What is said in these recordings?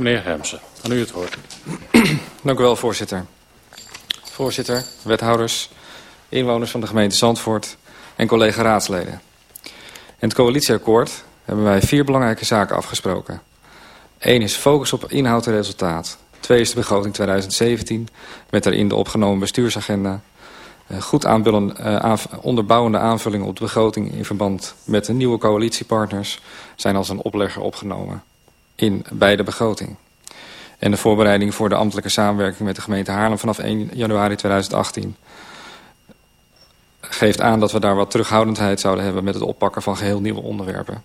Meneer Hemsen, aan u het woord. Dank u wel, voorzitter. Voorzitter, wethouders, inwoners van de gemeente Zandvoort en collega raadsleden. In het coalitieakkoord hebben wij vier belangrijke zaken afgesproken. Eén is focus op inhoud en resultaat. Twee is de begroting 2017, met daarin de opgenomen bestuursagenda. Eh, goed uh, onderbouwende aanvullingen op de begroting in verband met de nieuwe coalitiepartners zijn als een oplegger opgenomen in beide begroting. En de voorbereiding voor de ambtelijke samenwerking met de gemeente Haarlem vanaf 1 januari 2018 geeft aan dat we daar wat terughoudendheid zouden hebben met het oppakken van geheel nieuwe onderwerpen.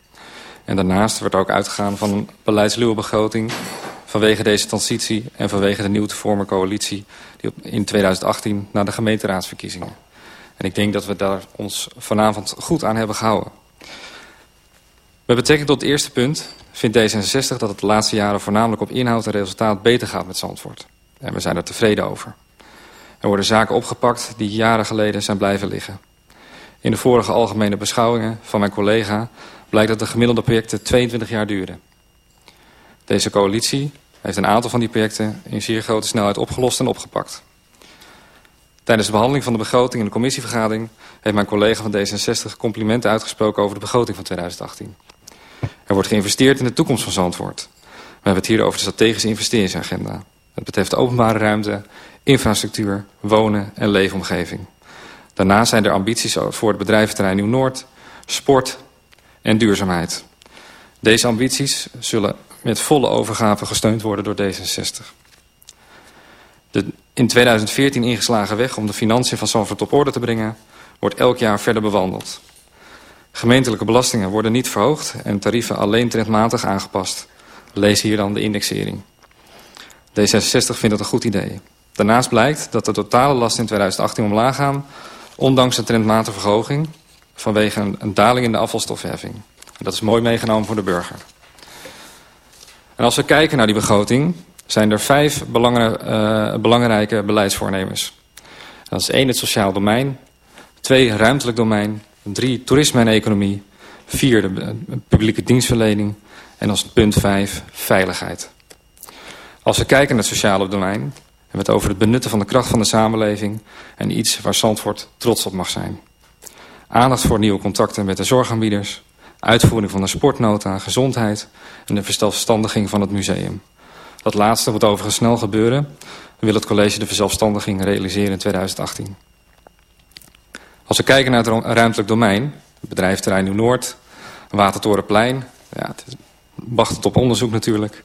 En daarnaast wordt ook uitgegaan van een beleidsluwe begroting vanwege deze transitie en vanwege de nieuw te vormen coalitie die in 2018 naar de gemeenteraadsverkiezingen. En ik denk dat we daar ons vanavond goed aan hebben gehouden. Met betrekking tot het eerste punt vindt D66 dat het de laatste jaren voornamelijk op inhoud en resultaat beter gaat met Zandvoort. En we zijn er tevreden over. Er worden zaken opgepakt die jaren geleden zijn blijven liggen. In de vorige algemene beschouwingen van mijn collega blijkt dat de gemiddelde projecten 22 jaar duren. Deze coalitie heeft een aantal van die projecten in zeer grote snelheid opgelost en opgepakt. Tijdens de behandeling van de begroting in de commissievergadering heeft mijn collega van D66 complimenten uitgesproken over de begroting van 2018. Er wordt geïnvesteerd in de toekomst van Zandvoort. We hebben het hier over de strategische investeringsagenda. Het betreft openbare ruimte, infrastructuur, wonen en leefomgeving. Daarnaast zijn er ambities voor het bedrijventerrein Nieuw-Noord, sport en duurzaamheid. Deze ambities zullen met volle overgave gesteund worden door D66. De in 2014 ingeslagen weg om de financiën van Zandvoort op orde te brengen... wordt elk jaar verder bewandeld. Gemeentelijke belastingen worden niet verhoogd en tarieven alleen trendmatig aangepast. Lees hier dan de indexering. D66 vindt dat een goed idee. Daarnaast blijkt dat de totale lasten in 2018 omlaag gaan... ondanks de trendmatige verhoging vanwege een, een daling in de afvalstofheffing. Dat is mooi meegenomen voor de burger. En als we kijken naar die begroting... zijn er vijf uh, belangrijke beleidsvoornemens. Dat is één het sociaal domein... twee ruimtelijk domein... drie toerisme en economie... vier de publieke dienstverlening... en als punt vijf veiligheid. Als we kijken naar het sociale domein... hebben we het over het benutten van de kracht van de samenleving... en iets waar Zandvoort trots op mag zijn. Aandacht voor nieuwe contacten met de zorgaanbieders... uitvoering van de sportnota, gezondheid... en de verzelfstandiging van het museum. Dat laatste moet overigens snel gebeuren. Willen het college de verzelfstandiging realiseren in 2018. Als we kijken naar het ruimtelijk domein... bedrijfterrein Nieuw-Noord, Watertorenplein... Ja, het wacht het op onderzoek natuurlijk...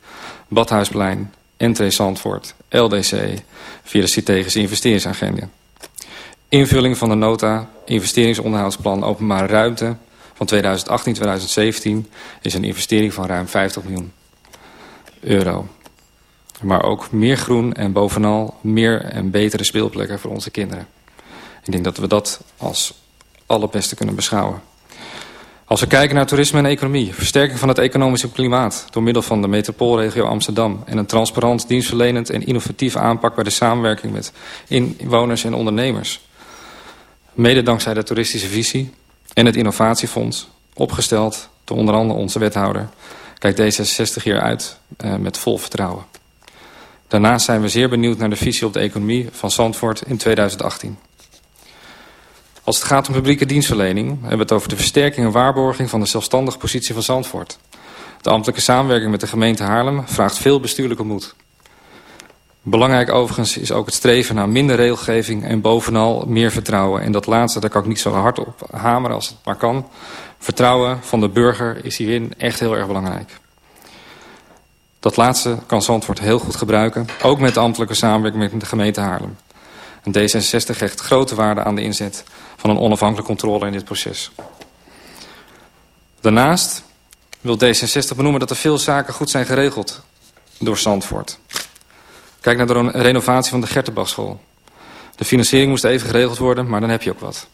Badhuisplein, Entree Zandvoort, LDC... via de strategische investeringsagenda. Invulling van de nota, investeringsonderhoudsplan openbare ruimte... van 2018-2017 is een investering van ruim 50 miljoen euro. Maar ook meer groen en bovenal meer en betere speelplekken voor onze kinderen. Ik denk dat we dat als allerbeste kunnen beschouwen. Als we kijken naar toerisme en economie, versterking van het economische klimaat... door middel van de metropoolregio Amsterdam... en een transparant, dienstverlenend en innovatieve aanpak... bij de samenwerking met inwoners en ondernemers. Mede dankzij de toeristische visie en het innovatiefonds... opgesteld door onder andere onze wethouder... kijkt D66 hier uit uh, met vol vertrouwen. Daarnaast zijn we zeer benieuwd naar de visie op de economie van Zandvoort in 2018. Als het gaat om publieke dienstverlening... hebben we het over de versterking en waarborging van de zelfstandige positie van Zandvoort. De ambtelijke samenwerking met de gemeente Haarlem vraagt veel bestuurlijke moed. Belangrijk overigens is ook het streven naar minder regelgeving en bovenal meer vertrouwen. En dat laatste, daar kan ik niet zo hard op hameren als het maar kan. Vertrouwen van de burger is hierin echt heel erg belangrijk. Dat laatste kan Zandvoort heel goed gebruiken, ook met de ambtelijke samenwerking met de gemeente Haarlem. En D66 hecht grote waarde aan de inzet van een onafhankelijke controle in dit proces. Daarnaast wil D66 benoemen dat er veel zaken goed zijn geregeld door Zandvoort. Kijk naar de renovatie van de Gertenbachschool. De financiering moest even geregeld worden, maar dan heb je ook wat.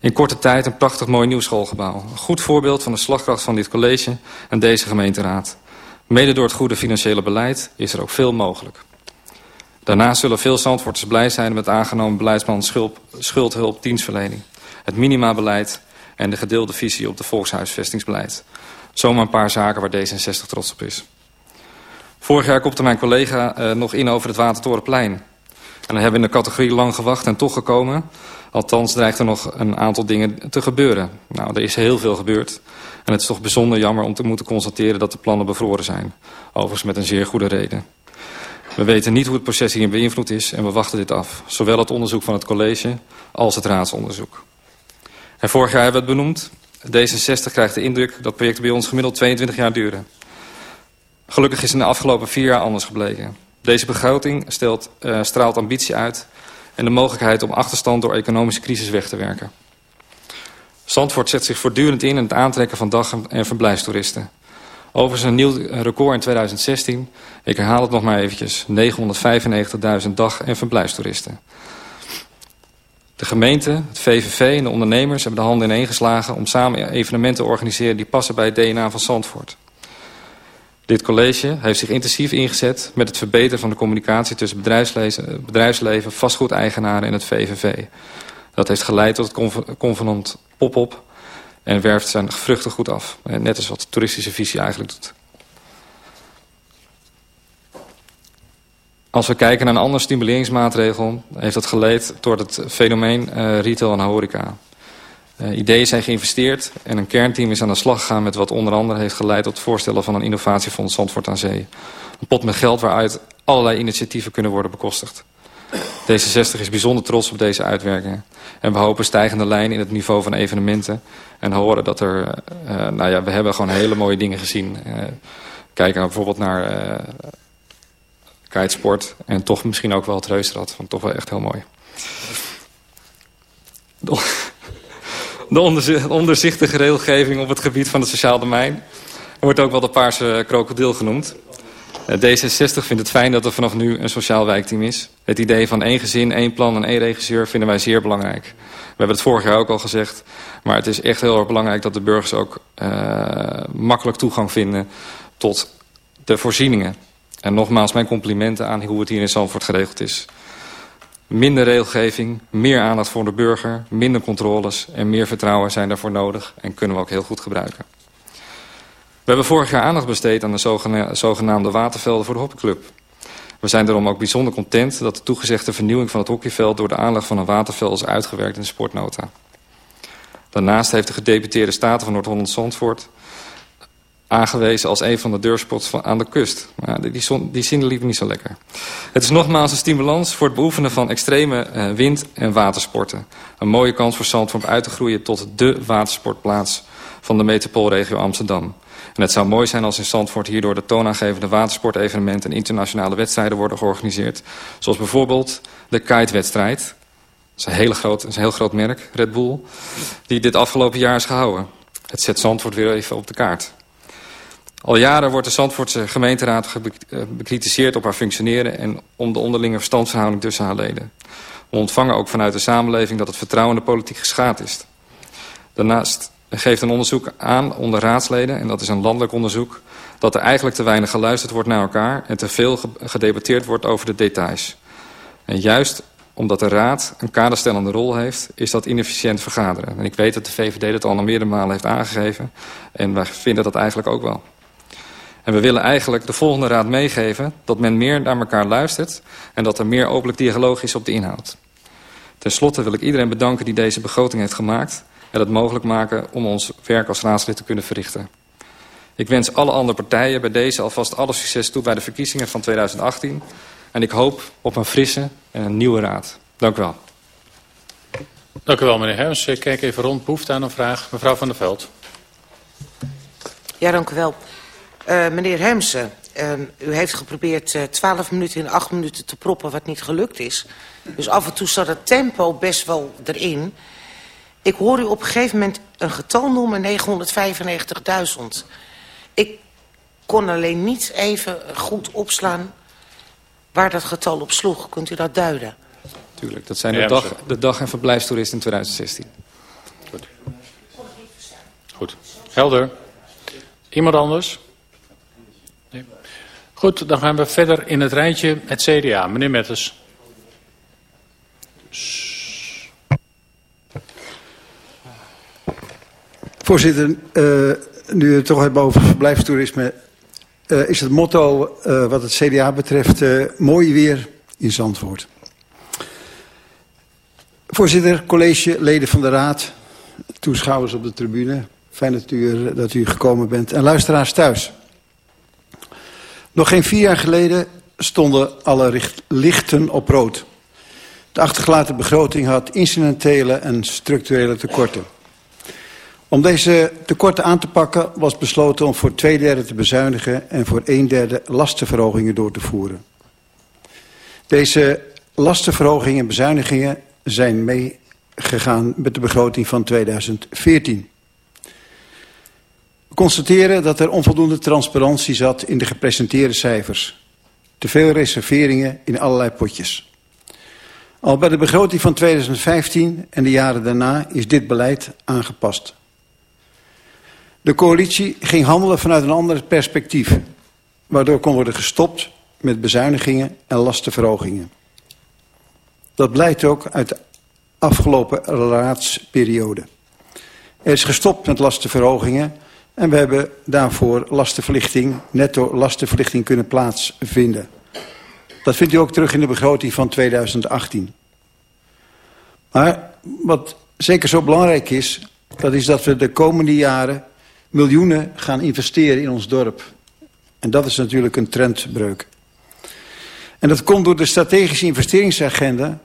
In korte tijd een prachtig mooi nieuw schoolgebouw. Een goed voorbeeld van de slagkracht van dit college en deze gemeenteraad. Mede door het goede financiële beleid is er ook veel mogelijk. Daarnaast zullen veel Zandvoorters blij zijn met aangenomen beleidsplan schuld, schuldhulp dienstverlening. Het minimabeleid en de gedeelde visie op de volkshuisvestingsbeleid. Zomaar een paar zaken waar D66 trots op is. Vorig jaar kopte mijn collega uh, nog in over het Watertorenplein. En dan hebben we in de categorie lang gewacht en toch gekomen. Althans dreigt er nog een aantal dingen te gebeuren. Nou, er is heel veel gebeurd. En het is toch bijzonder jammer om te moeten constateren dat de plannen bevroren zijn. Overigens met een zeer goede reden. We weten niet hoe het proces hierin beïnvloed is en we wachten dit af. Zowel het onderzoek van het college als het raadsonderzoek. En vorig jaar hebben we het benoemd. D66 krijgt de indruk dat projecten bij ons gemiddeld 22 jaar duren. Gelukkig is in de afgelopen vier jaar anders gebleken. Deze begroting uh, straalt ambitie uit en de mogelijkheid om achterstand door economische crisis weg te werken. Zandvoort zet zich voortdurend in in het aantrekken van dag- en verblijfstoeristen. Overigens een nieuw record in 2016. Ik herhaal het nog maar eventjes. 995.000 dag- en verblijfstoeristen. De gemeente, het VVV en de ondernemers hebben de handen ineengeslagen... om samen evenementen te organiseren die passen bij het DNA van Zandvoort. Dit college heeft zich intensief ingezet met het verbeteren van de communicatie... tussen bedrijfsleven, vastgoedeigenaren en het VVV. Dat heeft geleid tot het convenant pop-op en werft zijn vruchten goed af. Net als wat de toeristische visie eigenlijk doet. Als we kijken naar een andere stimuleringsmaatregel... heeft dat geleid tot het fenomeen uh, retail en horeca. Uh, ideeën zijn geïnvesteerd en een kernteam is aan de slag gegaan... met wat onder andere heeft geleid tot het voorstellen van een innovatiefonds Zandvoort aan Zee. Een pot met geld waaruit allerlei initiatieven kunnen worden bekostigd. D66 is bijzonder trots op deze uitwerkingen. En we hopen stijgende lijn in het niveau van evenementen. En horen dat er... Uh, nou ja, we hebben gewoon hele mooie dingen gezien. Uh, kijken bijvoorbeeld naar uh, kitesport. En toch misschien ook wel het Reusrad. Vond toch wel echt heel mooi. De onderzichtige regelgeving op het gebied van het sociaal domein. wordt ook wel de paarse krokodil genoemd. D66 vindt het fijn dat er vanaf nu een sociaal wijkteam is. Het idee van één gezin, één plan en één regisseur vinden wij zeer belangrijk. We hebben het vorig jaar ook al gezegd. Maar het is echt heel erg belangrijk dat de burgers ook uh, makkelijk toegang vinden tot de voorzieningen. En nogmaals mijn complimenten aan hoe het hier in Zandvoort geregeld is. Minder regelgeving, meer aandacht voor de burger, minder controles en meer vertrouwen zijn daarvoor nodig en kunnen we ook heel goed gebruiken. We hebben vorig jaar aandacht besteed aan de zogenaamde watervelden voor de hockeyclub. We zijn daarom ook bijzonder content dat de toegezegde vernieuwing van het hockeyveld... door de aanleg van een waterveld is uitgewerkt in de sportnota. Daarnaast heeft de gedeputeerde Staten van Noord-Holland-Zandvoort... aangewezen als een van de deurspots aan de kust. Maar die, die, die zin liep niet zo lekker. Het is nogmaals een stimulans voor het beoefenen van extreme uh, wind- en watersporten. Een mooie kans voor Zandvoort uit te groeien tot de watersportplaats van de metropoolregio Amsterdam. En het zou mooi zijn als in Zandvoort hierdoor de toonaangevende watersportevenementen en internationale wedstrijden worden georganiseerd. Zoals bijvoorbeeld de kitewedstrijd. Is, een hele groot, een heel groot merk, Red Bull, die dit afgelopen jaar is gehouden. Het zet Zandvoort weer even op de kaart. Al jaren wordt de Zandvoortse gemeenteraad eh, bekritiseerd op haar functioneren... en om de onderlinge verstandsverhouding tussen haar leden. We ontvangen ook vanuit de samenleving dat het vertrouwen in de politiek geschaad is. Daarnaast geeft een onderzoek aan onder raadsleden... en dat is een landelijk onderzoek... dat er eigenlijk te weinig geluisterd wordt naar elkaar... en te veel gedebatteerd wordt over de details. En juist omdat de raad een kaderstellende rol heeft... is dat inefficiënt vergaderen. En ik weet dat de VVD dat al meerdere malen heeft aangegeven... en wij vinden dat eigenlijk ook wel. En we willen eigenlijk de volgende raad meegeven... dat men meer naar elkaar luistert... en dat er meer openlijk dialoog is op de inhoud. Ten slotte wil ik iedereen bedanken die deze begroting heeft gemaakt en het mogelijk maken om ons werk als raadslid te kunnen verrichten. Ik wens alle andere partijen bij deze alvast alle succes toe bij de verkiezingen van 2018. En ik hoop op een frisse en een nieuwe raad. Dank u wel. Dank u wel, meneer Hems. Ik kijk even rond. Behoefte aan een vraag. Mevrouw van der Veld. Ja, dank u wel. Uh, meneer Hemsen, uh, u heeft geprobeerd uh, 12 minuten in 8 minuten te proppen wat niet gelukt is. Dus af en toe zat het tempo best wel erin. Ik hoor u op een gegeven moment een getal noemen, 995.000. Ik kon alleen niet even goed opslaan waar dat getal op sloeg. Kunt u dat duiden? Tuurlijk, dat zijn de, dag, de dag- en verblijfstoeristen in 2016. Goed. Goed. Helder. Iemand anders? Nee. Goed, dan gaan we verder in het rijtje. Het CDA. Meneer Metters. Voorzitter, uh, nu we het toch hebben over verblijfstoerisme... uh, is het motto uh, wat het CDA betreft uh, mooi weer in Zandvoort. Voorzitter, college, leden van de raad, toeschouwers op de tribune. Fijn dat u, dat u gekomen bent. En luisteraars thuis. Nog geen vier jaar geleden stonden alle lichten op rood. De achtergelaten begroting had incidentele en structurele tekorten. Om deze tekorten aan te pakken was besloten om voor twee derde te bezuinigen en voor een derde lastenverhogingen door te voeren. Deze lastenverhogingen en bezuinigingen zijn meegegaan met de begroting van 2014. We constateren dat er onvoldoende transparantie zat in de gepresenteerde cijfers. Te veel reserveringen in allerlei potjes. Al bij de begroting van 2015 en de jaren daarna is dit beleid aangepast. De coalitie ging handelen vanuit een ander perspectief, waardoor kon worden gestopt met bezuinigingen en lastenverhogingen. Dat blijkt ook uit de afgelopen raadsperiode. Er is gestopt met lastenverhogingen en we hebben daarvoor lastenverlichting, netto lastenverlichting kunnen plaatsvinden. Dat vindt u ook terug in de begroting van 2018. Maar wat zeker zo belangrijk is, dat is dat we de komende jaren miljoenen gaan investeren in ons dorp. En dat is natuurlijk een trendbreuk. En dat komt door de strategische investeringsagenda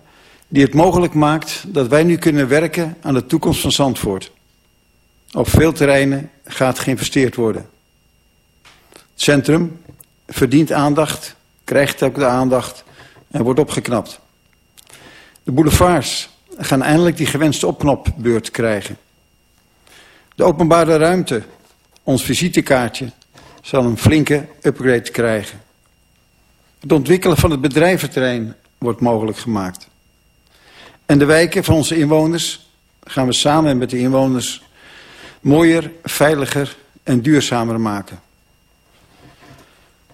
die het mogelijk maakt dat wij nu kunnen werken aan de toekomst van Zandvoort. Op veel terreinen gaat geïnvesteerd worden. Het centrum verdient aandacht, krijgt ook de aandacht en wordt opgeknapt. De boulevards gaan eindelijk die gewenste opknopbeurt krijgen. De openbare ruimte, ons visitekaartje, zal een flinke upgrade krijgen. Het ontwikkelen van het bedrijventerrein wordt mogelijk gemaakt. En de wijken van onze inwoners gaan we samen met de inwoners mooier, veiliger en duurzamer maken.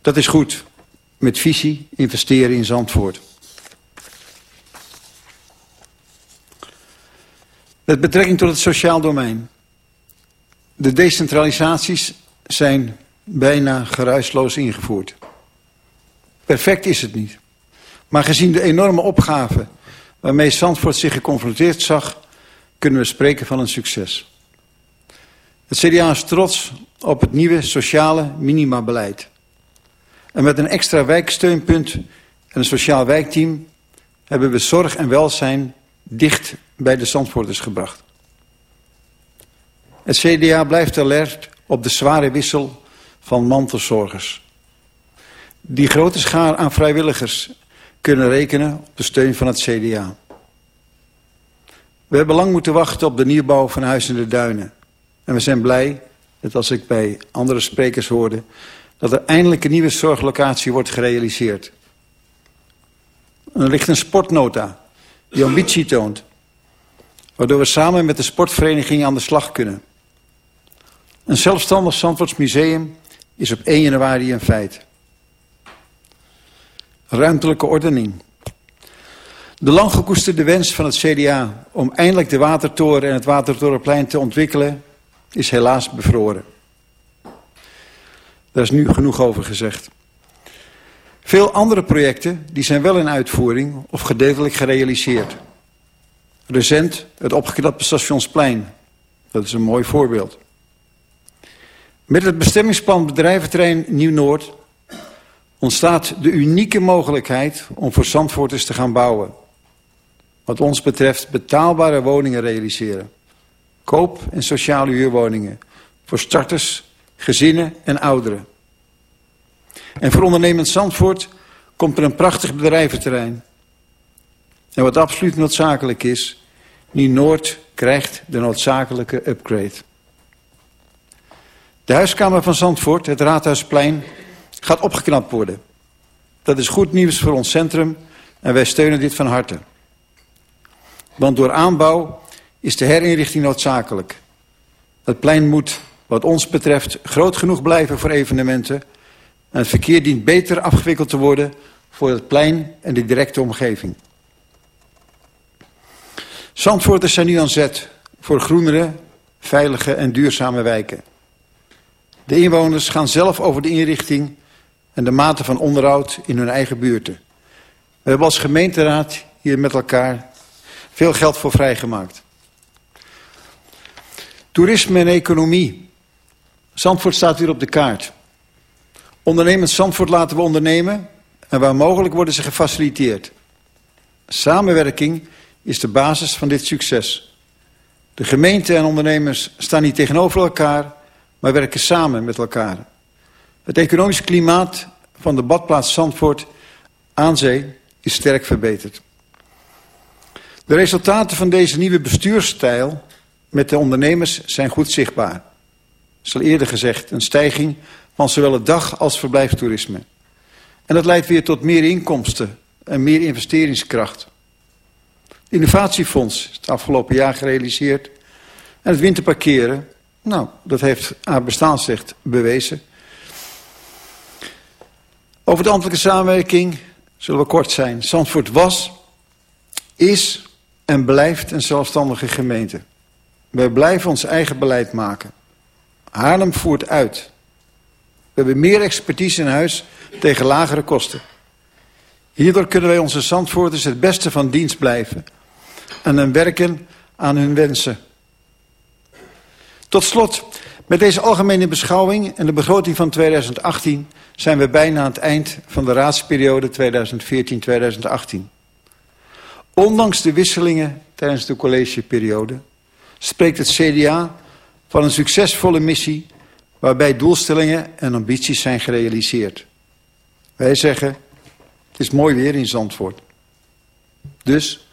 Dat is goed. Met visie investeren in Zandvoort. Met betrekking tot het sociaal domein. De decentralisaties zijn bijna geruisloos ingevoerd. Perfect is het niet. Maar gezien de enorme opgave waarmee Zandvoort zich geconfronteerd zag, kunnen we spreken van een succes. Het CDA is trots op het nieuwe sociale minimabeleid. En met een extra wijksteunpunt en een sociaal wijkteam hebben we zorg en welzijn dicht bij de Zandvoorters gebracht. Het CDA blijft alert op de zware wissel van mantelzorgers. Die grote schaar aan vrijwilligers kunnen rekenen op de steun van het CDA. We hebben lang moeten wachten op de nieuwbouw van Huis in de Duinen. En we zijn blij, net als ik bij andere sprekers hoorde... dat er eindelijk een nieuwe zorglocatie wordt gerealiseerd. Er ligt een sportnota die ambitie toont... waardoor we samen met de sportvereniging aan de slag kunnen. Een zelfstandig Zandvoortsmuseum is op 1 januari een feit. Ruimtelijke ordening. De lang gekoesterde wens van het CDA om eindelijk de Watertoren en het Watertorenplein te ontwikkelen is helaas bevroren. Daar is nu genoeg over gezegd. Veel andere projecten die zijn wel in uitvoering of gedeeltelijk gerealiseerd. Recent het opgeknapte stationsplein. Dat is een mooi voorbeeld. Met het bestemmingsplan bedrijventerrein Nieuw-Noord ontstaat de unieke mogelijkheid om voor Zandvoorters te gaan bouwen. Wat ons betreft betaalbare woningen realiseren. Koop- en sociale huurwoningen. Voor starters, gezinnen en ouderen. En voor ondernemend Zandvoort komt er een prachtig bedrijventerrein. En wat absoluut noodzakelijk is, Nieuw-Noord krijgt de noodzakelijke upgrade. De huiskamer van Zandvoort, het Raadhuisplein, gaat opgeknapt worden. Dat is goed nieuws voor ons centrum en wij steunen dit van harte. Want door aanbouw is de herinrichting noodzakelijk. Het plein moet, wat ons betreft, groot genoeg blijven voor evenementen... en het verkeer dient beter afgewikkeld te worden voor het plein en de directe omgeving. Zandvoorters zijn nu aan zet voor groenere, veilige en duurzame wijken. De inwoners gaan zelf over de inrichting en de mate van onderhoud in hun eigen buurten. We hebben als gemeenteraad hier met elkaar veel geld voor vrijgemaakt. Toerisme en economie. Zandvoort staat weer op de kaart. Ondernemend Zandvoort laten we ondernemen en waar mogelijk worden ze gefaciliteerd. Samenwerking is de basis van dit succes. De gemeente en ondernemers staan niet tegenover elkaar, maar werken samen met elkaar. Het economisch klimaat van de badplaats Zandvoort aan zee is sterk verbeterd. De resultaten van deze nieuwe bestuursstijl met de ondernemers zijn goed zichtbaar. Zoals eerder gezegd, een stijging van zowel het dag- als verblijfstoerisme. En dat leidt weer tot meer inkomsten en meer investeringskracht. Het innovatiefonds is het afgelopen jaar gerealiseerd. En het winterparkeren, nou, dat heeft haar bestaansrecht bewezen. Over de ambtelijke samenwerking zullen we kort zijn. Zandvoort was, is en blijft een zelfstandige gemeente. Wij blijven ons eigen beleid maken. Haarlem voert uit. We hebben meer expertise in huis tegen lagere kosten. Hierdoor kunnen wij onze Zandvoorters het beste van dienst blijven en dan werken aan hun wensen. Tot slot, met deze algemene beschouwing en de begroting van 2018 zijn we bijna aan het eind van de raadsperiode 2014-2018. Ondanks de wisselingen tijdens de collegeperiode spreekt het CDA van een succesvolle missie waarbij doelstellingen en ambities zijn gerealiseerd. Wij zeggen, het is mooi weer in Zandvoort. Dus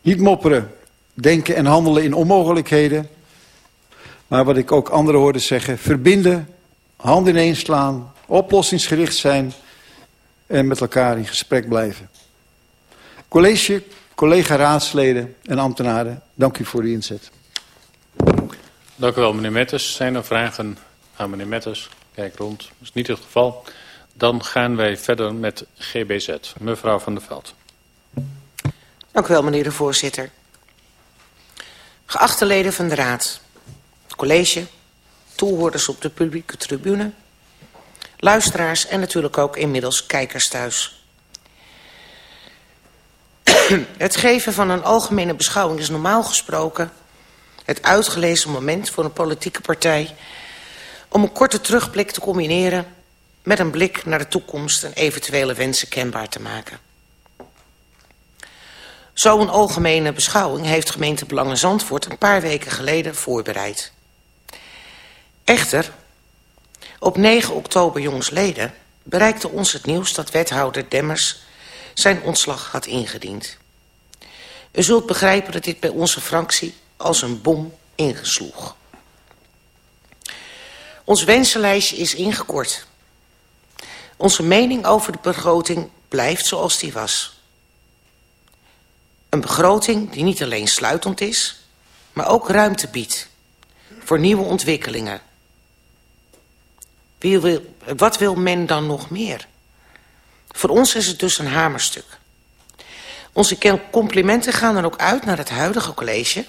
niet mopperen, denken en handelen in onmogelijkheden, maar wat ik ook anderen hoorde zeggen, verbinden, handen ineens slaan, oplossingsgericht zijn en met elkaar in gesprek blijven. College, collega-raadsleden en ambtenaren, dank u voor uw inzet. Dank u wel, meneer Metters. Zijn er vragen aan meneer Metters? Kijk rond. Dat is niet het geval. Dan gaan wij verder met GBZ. Mevrouw van der Veld. Dank u wel, meneer de voorzitter. Geachte leden van de Raad, het college, toehoorders op de publieke tribune, luisteraars en natuurlijk ook inmiddels kijkers thuis. Het geven van een algemene beschouwing is normaal gesproken het uitgelezen moment voor een politieke partij om een korte terugblik te combineren met een blik naar de toekomst en eventuele wensen kenbaar te maken. Zo'n algemene beschouwing heeft gemeente Belangen Zandvoort een paar weken geleden voorbereid. Echter, op 9 oktober jongsleden bereikte ons het nieuws dat wethouder Demmers zijn ontslag had ingediend. U zult begrijpen dat dit bij onze fractie als een bom ingesloeg. Ons wensenlijstje is ingekort. Onze mening over de begroting blijft zoals die was. Een begroting die niet alleen sluitend is, maar ook ruimte biedt voor nieuwe ontwikkelingen. Wie wil, wat wil men dan nog meer? Voor ons is het dus een hamerstuk. Onze complimenten gaan dan ook uit naar het huidige college...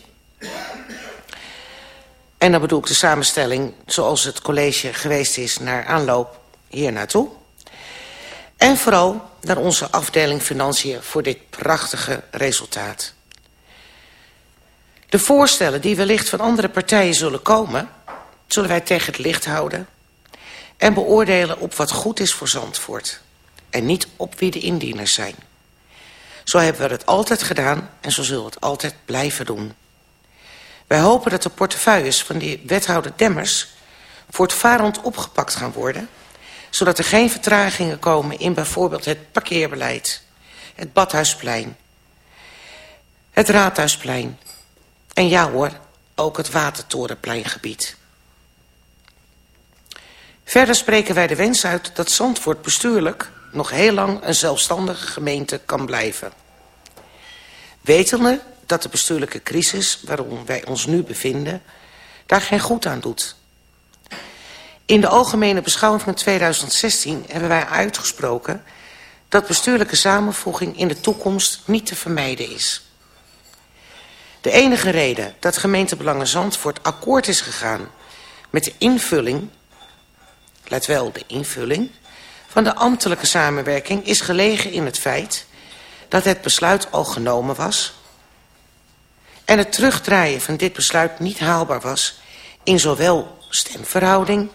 En dan bedoel ik de samenstelling zoals het college geweest is naar aanloop hier naartoe. En vooral naar onze afdeling Financiën voor dit prachtige resultaat. De voorstellen die wellicht van andere partijen zullen komen... zullen wij tegen het licht houden... en beoordelen op wat goed is voor Zandvoort. En niet op wie de indieners zijn. Zo hebben we het altijd gedaan en zo zullen we het altijd blijven doen. Wij hopen dat de portefeuilles van die wethouder Demmers... voortvarend opgepakt gaan worden... zodat er geen vertragingen komen in bijvoorbeeld het parkeerbeleid... het Badhuisplein, het Raadhuisplein... en ja hoor, ook het Watertorenpleingebied. Verder spreken wij de wens uit dat Zandvoort bestuurlijk... nog heel lang een zelfstandige gemeente kan blijven. Wetende dat de bestuurlijke crisis waarom wij ons nu bevinden... daar geen goed aan doet. In de algemene beschouwing van 2016 hebben wij uitgesproken... dat bestuurlijke samenvoeging in de toekomst niet te vermijden is. De enige reden dat gemeentebelangen Zandvoort akkoord is gegaan... met de invulling let wel de invulling, van de ambtelijke samenwerking is gelegen in het feit dat het besluit al genomen was en het terugdraaien van dit besluit niet haalbaar was in zowel stemverhouding,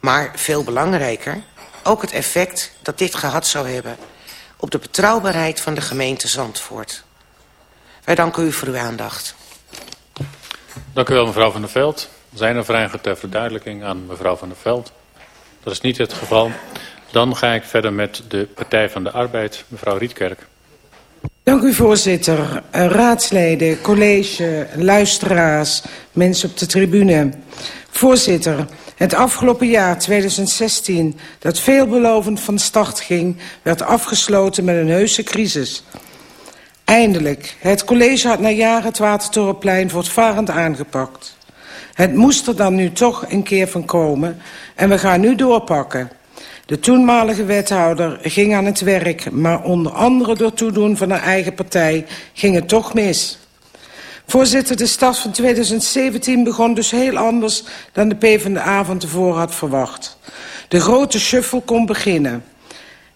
maar veel belangrijker ook het effect dat dit gehad zou hebben op de betrouwbaarheid van de gemeente Zandvoort. Wij danken u voor uw aandacht. Dank u wel, mevrouw Van der Veld. Zijn er vragen ter verduidelijking aan mevrouw Van der Veld? Dat is niet het geval. Dan ga ik verder met de Partij van de Arbeid, mevrouw Rietkerk. Dank u, voorzitter. Eh, raadsleden, college, luisteraars, mensen op de tribune. Voorzitter, het afgelopen jaar 2016, dat veelbelovend van start ging... werd afgesloten met een heuse crisis. Eindelijk, het college had na jaren het Watertorenplein voortvarend aangepakt. Het moest er dan nu toch een keer van komen en we gaan nu doorpakken... De toenmalige wethouder ging aan het werk, maar onder andere door toedoen van haar eigen partij ging het toch mis. Voorzitter, de start van 2017 begon dus heel anders dan de PvdA van tevoren had verwacht. De grote shuffle kon beginnen.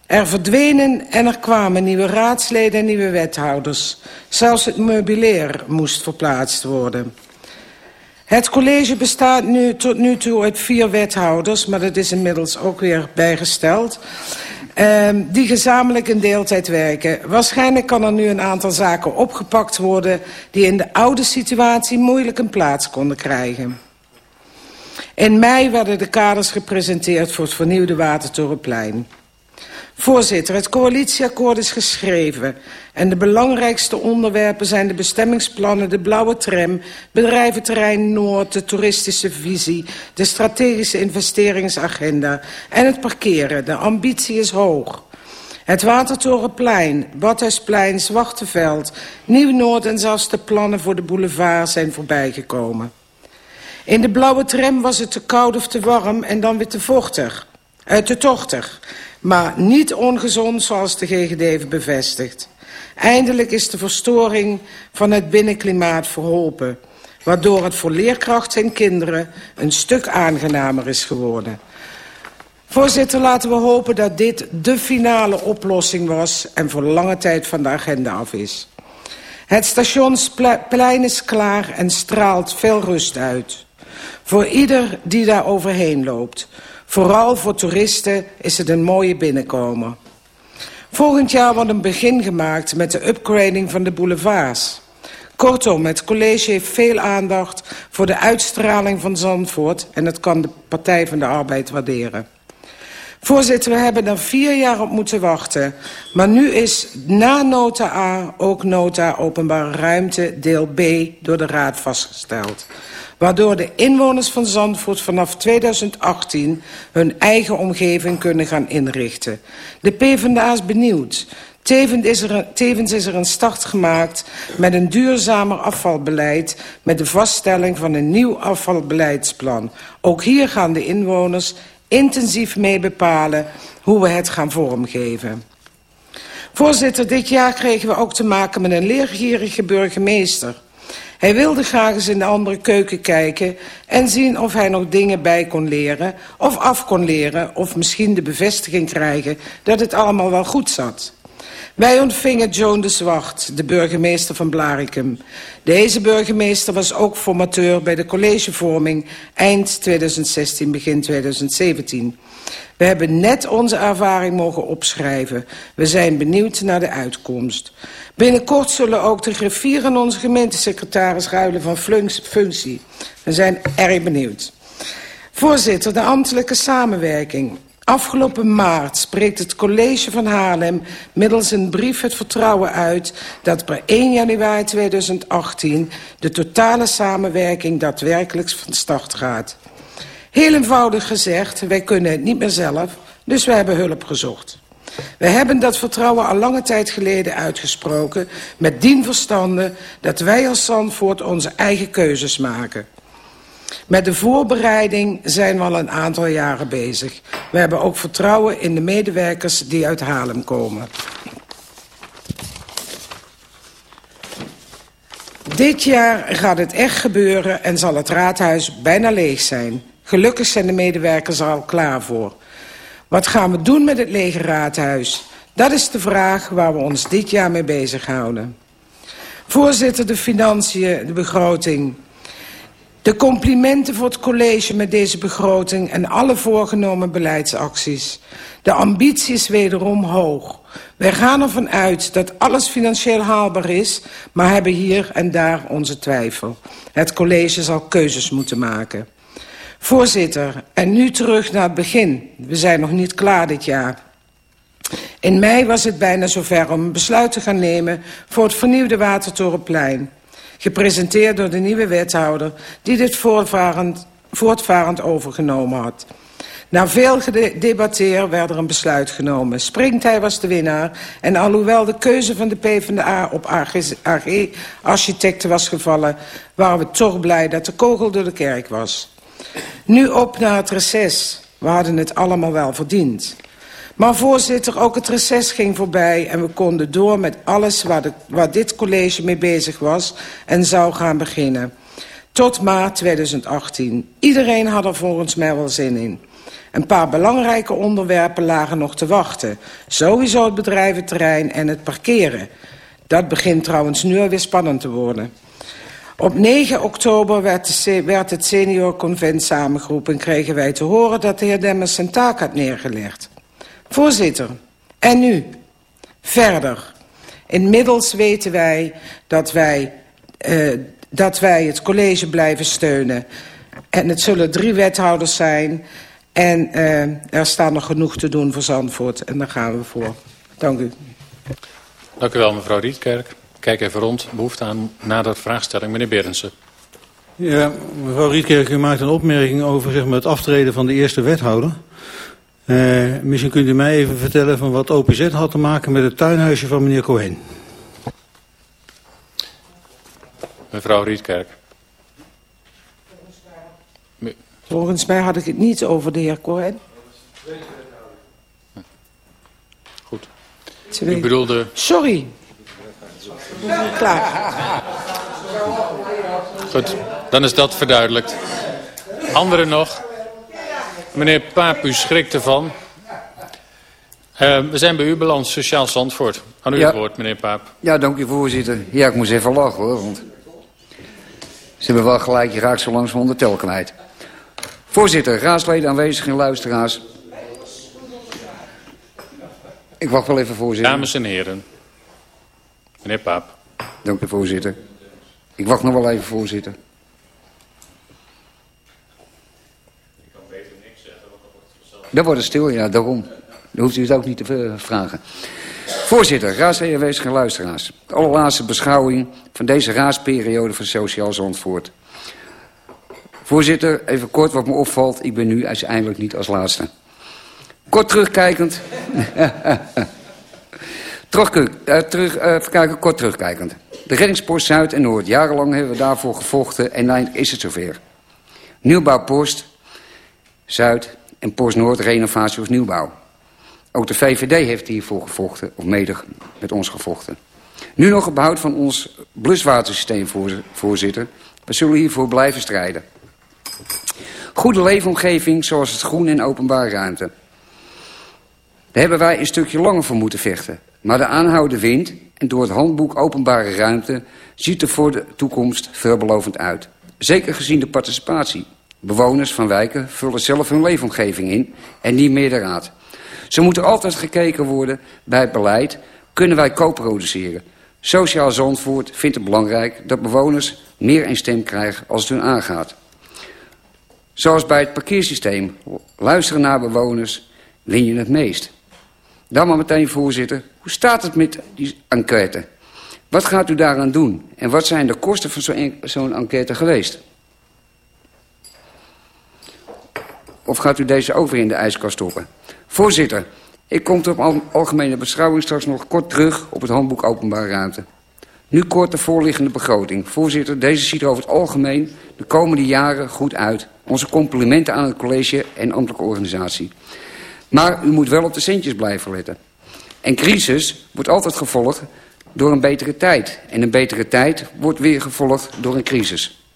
Er verdwenen en er kwamen nieuwe raadsleden en nieuwe wethouders. Zelfs het meubilair moest verplaatst worden. Het college bestaat nu tot nu toe uit vier wethouders, maar dat is inmiddels ook weer bijgesteld. Uh, die gezamenlijk in deeltijd werken. Waarschijnlijk kan er nu een aantal zaken opgepakt worden... die in de oude situatie moeilijk een plaats konden krijgen. In mei werden de kaders gepresenteerd voor het vernieuwde Watertorenplein. Voorzitter, het coalitieakkoord is geschreven en de belangrijkste onderwerpen zijn de bestemmingsplannen, de blauwe tram, bedrijventerrein Noord, de toeristische visie, de strategische investeringsagenda en het parkeren. De ambitie is hoog. Het Watertorenplein, Badhuisplein, Zwarteveld, Nieuw-Noord en zelfs de plannen voor de boulevard zijn voorbijgekomen. In de blauwe tram was het te koud of te warm en dan weer te vochtig, uh, te tochtig maar niet ongezond zoals de GGD heeft bevestigd. Eindelijk is de verstoring van het binnenklimaat verholpen... waardoor het voor leerkrachten en kinderen een stuk aangenamer is geworden. Voorzitter, laten we hopen dat dit de finale oplossing was... en voor lange tijd van de agenda af is. Het stationsplein is klaar en straalt veel rust uit. Voor ieder die daar overheen loopt... Vooral voor toeristen is het een mooie binnenkomen. Volgend jaar wordt een begin gemaakt met de upgrading van de boulevards. Kortom, het college heeft veel aandacht voor de uitstraling van Zandvoort... en dat kan de Partij van de Arbeid waarderen. Voorzitter, we hebben er vier jaar op moeten wachten. Maar nu is na nota A ook nota openbare ruimte deel B door de Raad vastgesteld waardoor de inwoners van Zandvoort vanaf 2018 hun eigen omgeving kunnen gaan inrichten. De PvdA is benieuwd. Tevens is, er, tevens is er een start gemaakt met een duurzamer afvalbeleid... met de vaststelling van een nieuw afvalbeleidsplan. Ook hier gaan de inwoners intensief mee bepalen hoe we het gaan vormgeven. Voorzitter, dit jaar kregen we ook te maken met een leergierige burgemeester... Hij wilde graag eens in de andere keuken kijken en zien of hij nog dingen bij kon leren of af kon leren of misschien de bevestiging krijgen dat het allemaal wel goed zat. Wij ontvingen Joan de Zwart, de burgemeester van Blaricum. Deze burgemeester was ook formateur bij de collegevorming eind 2016, begin 2017. We hebben net onze ervaring mogen opschrijven. We zijn benieuwd naar de uitkomst. Binnenkort zullen ook de griffier en onze gemeentesecretaris ruilen van functie. We zijn erg benieuwd. Voorzitter, de ambtelijke samenwerking. Afgelopen maart spreekt het college van Haarlem middels een brief het vertrouwen uit dat per 1 januari 2018 de totale samenwerking daadwerkelijk van start gaat. Heel eenvoudig gezegd, wij kunnen het niet meer zelf, dus wij hebben hulp gezocht. We hebben dat vertrouwen al lange tijd geleden uitgesproken... met dien verstande dat wij als Zandvoort onze eigen keuzes maken. Met de voorbereiding zijn we al een aantal jaren bezig. We hebben ook vertrouwen in de medewerkers die uit Haarlem komen. Dit jaar gaat het echt gebeuren en zal het raadhuis bijna leeg zijn. Gelukkig zijn de medewerkers er al klaar voor. Wat gaan we doen met het lege raadhuis? Dat is de vraag waar we ons dit jaar mee bezighouden. Voorzitter, de financiën, de begroting. De complimenten voor het college met deze begroting en alle voorgenomen beleidsacties. De ambitie is wederom hoog. Wij gaan ervan uit dat alles financieel haalbaar is, maar hebben hier en daar onze twijfel. Het college zal keuzes moeten maken. Voorzitter, en nu terug naar het begin. We zijn nog niet klaar dit jaar. In mei was het bijna zover om een besluit te gaan nemen voor het vernieuwde Watertorenplein. Gepresenteerd door de nieuwe wethouder die dit voortvarend, overgenomen had. Na veel gedebatteer werd er een besluit genomen. Springtij was de winnaar en alhoewel de keuze van de PvdA op AG-architecten was gevallen... waren we toch blij dat de kogel door de kerk was. Nu op naar het reces. We hadden het allemaal wel verdiend. Maar voorzitter, ook het reces ging voorbij... en we konden door met alles waar, dit college mee bezig was... en zou gaan beginnen. Tot maart 2018. Iedereen had er volgens mij wel zin in. Een paar belangrijke onderwerpen lagen nog te wachten. Sowieso het bedrijventerrein en het parkeren. Dat begint trouwens nu alweer spannend te worden. Op 9 oktober werd, werd het seniorconvent samengeroepen... en kregen wij te horen dat de heer Demmers zijn taak had neergelegd. Voorzitter, en nu? Verder. Inmiddels weten wij dat wij, uh, dat wij het college blijven steunen. En het zullen drie wethouders zijn... En uh, er staat nog genoeg te doen voor Zandvoort. En daar gaan we voor. Dank u. Dank u wel, mevrouw Rietkerk. Kijk even rond. Behoefte aan nader vraagstelling. Meneer Berendsen. Ja, mevrouw Rietkerk, u maakt een opmerking over zeg maar, het aftreden van de eerste wethouder. Uh, misschien kunt u mij even vertellen van wat OPZ had te maken met het tuinhuisje van meneer Cohen. Mevrouw Rietkerk. Volgens mij had ik het niet over de heer Cohen. Goed. U bedoelde... Sorry. Klaar. Goed, dan is dat verduidelijkt. Anderen nog? Meneer Paap, u schrikt ervan. Uh, we zijn bij u beland, Sociaal Zandvoort. Aan u ja. het woord, meneer Paap. Ja, dank u voorzitter. Ja, ik moest even lachen hoor, want... Ze hebben wel gelijk, je raakt zo langs van de tel kwijt. Voorzitter, raadsleden, aanwezigen en luisteraars. Ik wacht wel even, voorzitter. Dames en heren. Meneer Paap. Dank u, voorzitter. Ik wacht nog wel even, voorzitter. Ik kan beter niks zeggen, want dan wordt het stil, ja, daarom. Dan hoeft u het ook niet te vragen. Voorzitter, raadsleden, aanwezigen en luisteraars. Allerlaatste beschouwing van deze raadsperiode van Sociaal Zandvoort. Voorzitter, even kort wat me opvalt. Ik ben nu uiteindelijk niet als laatste. Kort terugkijkend. terug, uh, terug, kijken, kort terugkijkend. De reddingspost Zuid en Noord. Jarenlang hebben we daarvoor gevochten en eindelijk is het zover. Nieuwbouwpost Zuid en Post Noord renovatie of nieuwbouw. Ook de VVD heeft hiervoor gevochten, of mede met ons gevochten. Nu nog het behoud van ons bluswatersysteem, voorzitter. We zullen hiervoor blijven strijden. Goede leefomgeving zoals het groen en openbare ruimte. Daar hebben wij een stukje langer voor moeten vechten. Maar de aanhoudende wind en door het handboek openbare ruimte... ziet er voor de toekomst veelbelovend uit. Zeker gezien de participatie. Bewoners van wijken vullen zelf hun leefomgeving in en niet meer de raad. Zo moet er altijd gekeken worden bij het beleid... kunnen wij co-produceren. Sociaal Zandvoort vindt het belangrijk dat bewoners meer een stem krijgen als het hun aangaat. Zoals bij het parkeersysteem. Luisteren naar bewoners, win je het meest. Dan maar meteen, voorzitter. Hoe staat het met die enquête? Wat gaat u daaraan doen? En wat zijn de kosten van zo'n zo enquête geweest? Of gaat u deze over in de ijskast stoppen? Voorzitter, ik kom op algemene beschouwing straks nog kort terug op het handboek openbare ruimte. Nu kort de voorliggende begroting. Voorzitter, deze ziet er over het algemeen de komende jaren goed uit. Onze complimenten aan het college en ambtelijke organisatie. Maar u moet wel op de centjes blijven letten. En crisis wordt altijd gevolgd door een betere tijd. En een betere tijd wordt weer gevolgd door een crisis.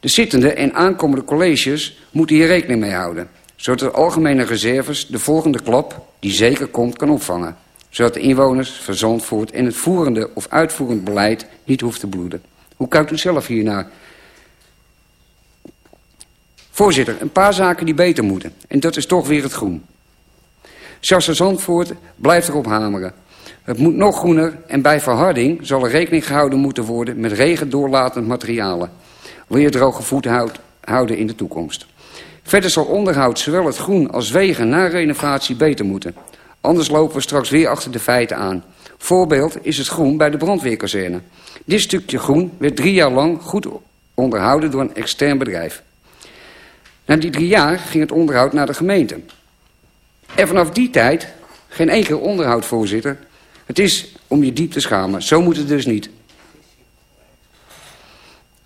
De zittende en aankomende colleges moeten hier rekening mee houden... zodat de algemene reserves de volgende klap, die zeker komt, kan opvangen. Zodat de inwoners van Zandvoort en het voerende of uitvoerend beleid niet hoeft te bloeden. Hoe kijkt u zelf hiernaar? Voorzitter, een paar zaken die beter moeten. En dat is toch weer het groen. Charles Zandvoort blijft erop hameren. Het moet nog groener en bij verharding zal er rekening gehouden moeten worden met regendoorlatend materialen. Wil je droge voet houden in de toekomst. Verder zal onderhoud zowel het groen als wegen na renovatie beter moeten. Anders lopen we straks weer achter de feiten aan. Voorbeeld is het groen bij de brandweerkazerne. Dit stukje groen werd drie jaar lang goed onderhouden door een extern bedrijf. Na die drie jaar ging het onderhoud naar de gemeente. En vanaf die tijd geen enkel onderhoud, voorzitter. Het is om je diep te schamen. Zo moet het dus niet.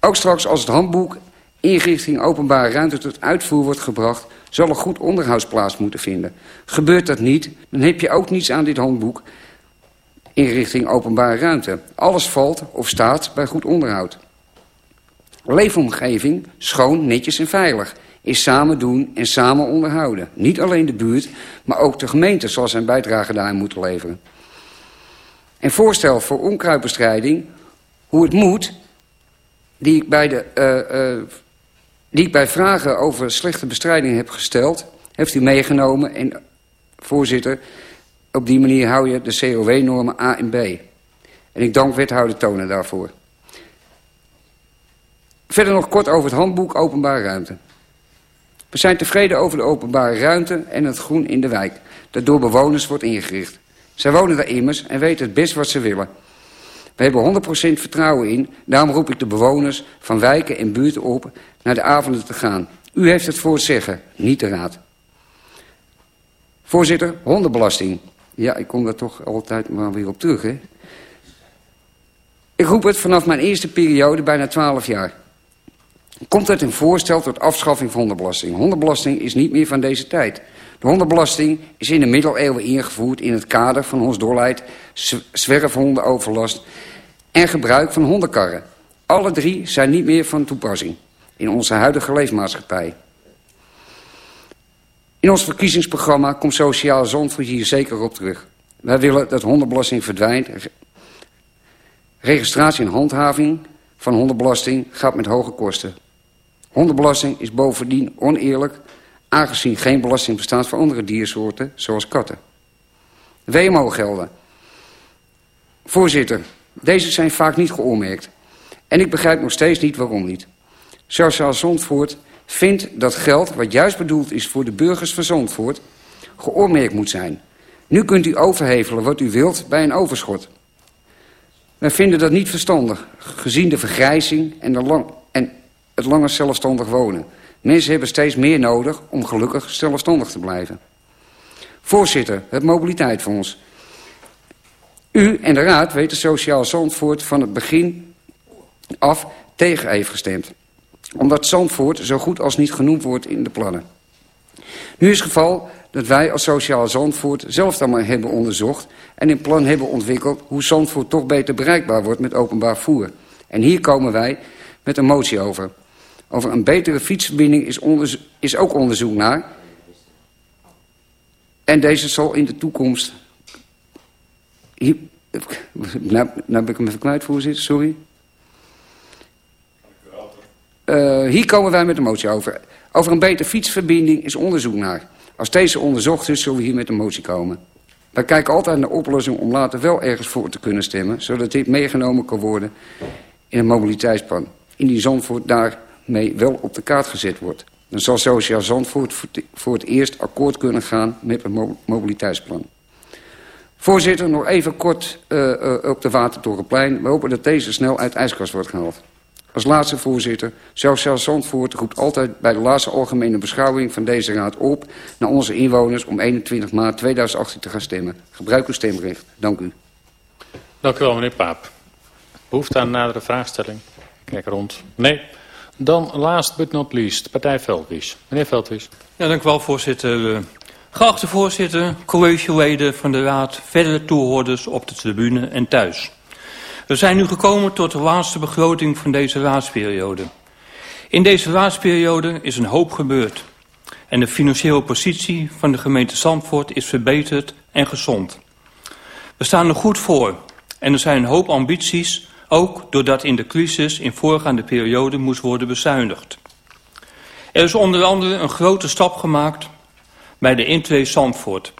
Ook straks als het handboek inrichting openbare ruimte tot uitvoer wordt gebracht... zal er goed onderhoud plaats moeten vinden. Gebeurt dat niet, dan heb je ook niets aan dit handboek... inrichting openbare ruimte. Alles valt of staat bij goed onderhoud. Leefomgeving, schoon, netjes en veilig is samen doen en samen onderhouden. Niet alleen de buurt, maar ook de gemeente zal zijn bijdrage daarin moeten leveren. En voorstel voor onkruidbestrijding, hoe het moet, die ik bij, de, uh, uh, die ik bij vragen over slechte bestrijding heb gesteld, heeft u meegenomen. En voorzitter, op die manier hou je de COW-normen A en B. En ik dank wethouder Tonen daarvoor. Verder nog kort over het handboek Openbare Ruimte. We zijn tevreden over de openbare ruimte en het groen in de wijk... dat door bewoners wordt ingericht. Zij wonen daar immers en weten het best wat ze willen. We hebben 100% vertrouwen in. Daarom roep ik de bewoners van wijken en buurten op naar de avonden te gaan. U heeft het voor het zeggen, niet de raad. Voorzitter, hondenbelasting. Ja, ik kom daar toch altijd maar weer op terug, hè. Ik roep het vanaf mijn eerste periode, bijna 12 jaar komt het een voorstel tot afschaffing van hondenbelasting. Hondenbelasting is niet meer van deze tijd. De hondenbelasting is in de middeleeuwen ingevoerd in het kader van ons doorleid zwerfhondenoverlast en gebruik van hondenkarren. Alle drie zijn niet meer van toepassing in onze huidige leefmaatschappij. In ons verkiezingsprogramma komt Sociale Zandvoort hier zeker op terug. Wij willen dat hondenbelasting verdwijnt. Registratie en handhaving van hondenbelasting gaat met hoge kosten. Hondenbelasting is bovendien oneerlijk... aangezien geen belasting bestaat voor andere diersoorten, zoals katten. WMO-gelden. Voorzitter, deze zijn vaak niet geoormerkt. En ik begrijp nog steeds niet waarom niet. Sociaal Zandvoort vindt dat geld, wat juist bedoeld is voor de burgers van Zandvoort... geoormerkt moet zijn. Nu kunt u overhevelen wat u wilt bij een overschot. Wij vinden dat niet verstandig, gezien de vergrijzing en, de lang en het langer zelfstandig wonen. Mensen hebben steeds meer nodig om gelukkig zelfstandig te blijven. Voorzitter, het mobiliteitsfonds. U en de Raad weten Sociaal Zandvoort van het begin af tegen heeft gestemd. Omdat Zandvoort zo goed als niet genoemd wordt in de plannen. Nu is het geval dat wij als Sociaal Zandvoort zelf dan maar hebben onderzocht... en een plan hebben ontwikkeld hoe Zandvoort toch beter bereikbaar wordt met openbaar voer. En hier komen wij met een motie over. Over een betere fietsverbinding is, is ook onderzoek naar. En deze zal in de toekomst... Hier, nou, nou ben ik hem even kwijt, voorzitter, sorry. Uh, hier komen wij met een motie over. Over een betere fietsverbinding is onderzoek naar. Als deze onderzocht is, zullen we hier met een motie komen. Wij kijken altijd naar oplossingen om later wel ergens voor te kunnen stemmen... zodat dit meegenomen kan worden in een mobiliteitsplan. In die Zandvoort daar mee wel op de kaart gezet wordt. Dan zal Sociaal Zandvoort voor het eerst akkoord kunnen gaan met een mobiliteitsplan. Voorzitter, nog even kort uh, uh, op de Watertorenplein. We hopen dat deze snel uit ijskast wordt gehaald. Als laatste voorzitter, Sociaal Zandvoort roept altijd bij de laatste algemene beschouwing van deze raad op... naar onze inwoners om 21 maart 2018 te gaan stemmen. Gebruik uw stemrecht. Dank u. Dank u wel, meneer Paap. Behoefte aan nadere vraagstelling? Kijk rond. Nee. Dan last but not least, partij Veldwies. Meneer Veldwies. Ja, dank u wel, voorzitter. Geachte voorzitter, collegeleden van de Raad, verdere toehoorders op de tribune en thuis. We zijn nu gekomen tot de laatste begroting van deze raadsperiode. In deze raadsperiode is een hoop gebeurd. En de financiële positie van de gemeente Zandvoort is verbeterd en gezond. We staan er goed voor en er zijn een hoop ambities, ook doordat in de crisis in voorgaande periode moest worden bezuinigd. Er is onder andere een grote stap gemaakt bij de intree Zandvoort,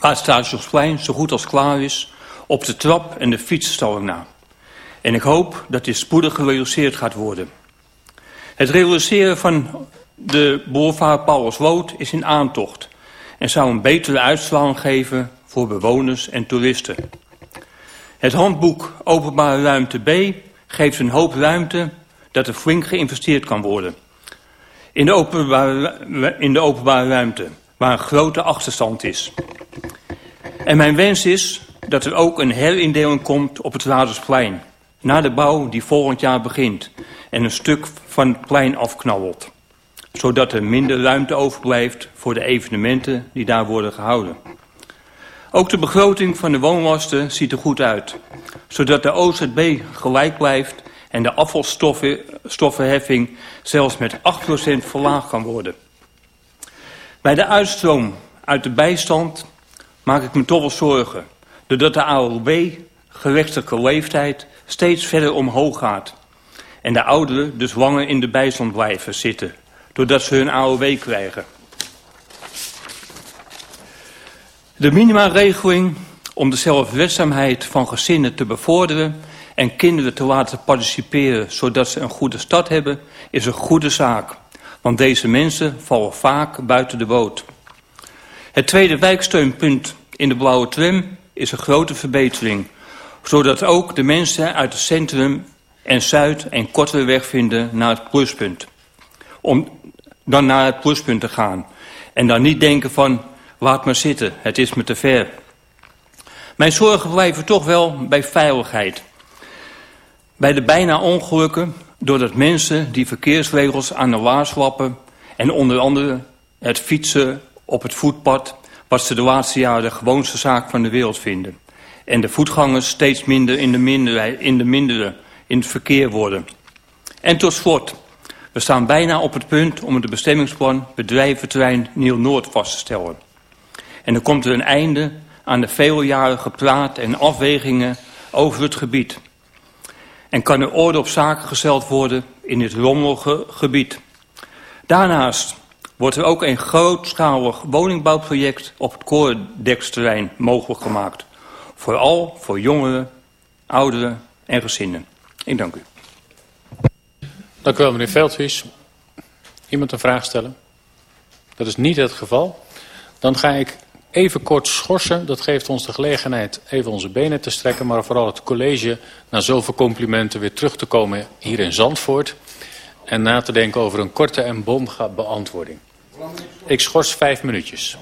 waar het zo goed als klaar is op de trap en de fietsstalling na. En ik hoop dat dit spoedig gerealiseerd gaat worden. Het realiseren van de boulevard Paulus Wood is in aantocht en zou een betere uitstraling geven voor bewoners en toeristen. Het handboek Openbare Ruimte B geeft een hoop ruimte dat er flink geïnvesteerd kan worden. In de openbare, in de openbare ruimte, waar een grote achterstand is. En mijn wens is dat er ook een herindeling komt op het Radersplein. Na de bouw die volgend jaar begint en een stuk van het plein afknabbelt. Zodat er minder ruimte overblijft voor de evenementen die daar worden gehouden. Ook de begroting van de woonlasten ziet er goed uit. Zodat de OZB gelijk blijft en de afvalstoffenheffing zelfs met 8% verlaagd kan worden. Bij de uitstroom uit de bijstand maak ik me toch wel zorgen. Doordat de AOB, gerechtelijke leeftijd, steeds verder omhoog gaat. En de ouderen dus langer in de bijstand blijven zitten. Doordat ze hun AOW krijgen. De minimaregeling om de zelfredzaamheid van gezinnen te bevorderen en kinderen te laten participeren zodat ze een goede start hebben, is een goede zaak. Want deze mensen vallen vaak buiten de boot. Het tweede wijksteunpunt in de blauwe tram is een grote verbetering. Zodat ook de mensen uit het centrum en Zuid een kortere weg vinden naar het pluspunt. Om dan naar het pluspunt te gaan. En dan niet denken van, laat maar zitten, het is me te ver. Mijn zorgen blijven toch wel bij veiligheid. Bij de bijna ongelukken, doordat mensen die verkeersregels aan de laars lappen... en onder andere het fietsen op het voetpad... wat ze de laatste jaren de gewoonste zaak van de wereld vinden. En de voetgangers steeds minder in de, mindere, in de mindere in het verkeer worden. En tot slot, we staan bijna op het punt om het bestemmingsplan bedrijventerrein Nieuw-Noord vast te stellen. En er komt er een einde aan de veeljarige praat en afwegingen over het gebied. En kan er orde op zaken gesteld worden in dit rommelige gebied. Daarnaast wordt er ook een grootschalig woningbouwproject op het Koordeksterrein mogelijk gemaakt. Vooral voor jongeren, ouderen en gezinnen. Ik dank u. Dank u wel, meneer Veldhuis. Iemand een vraag stellen? Dat is niet het geval. Dan ga ik even kort schorsen. Dat geeft ons de gelegenheid even onze benen te strekken. Maar vooral het college na zoveel complimenten weer terug te komen hier in Zandvoort. En na te denken over een korte en bomga beantwoording. Ik schors vijf minuutjes.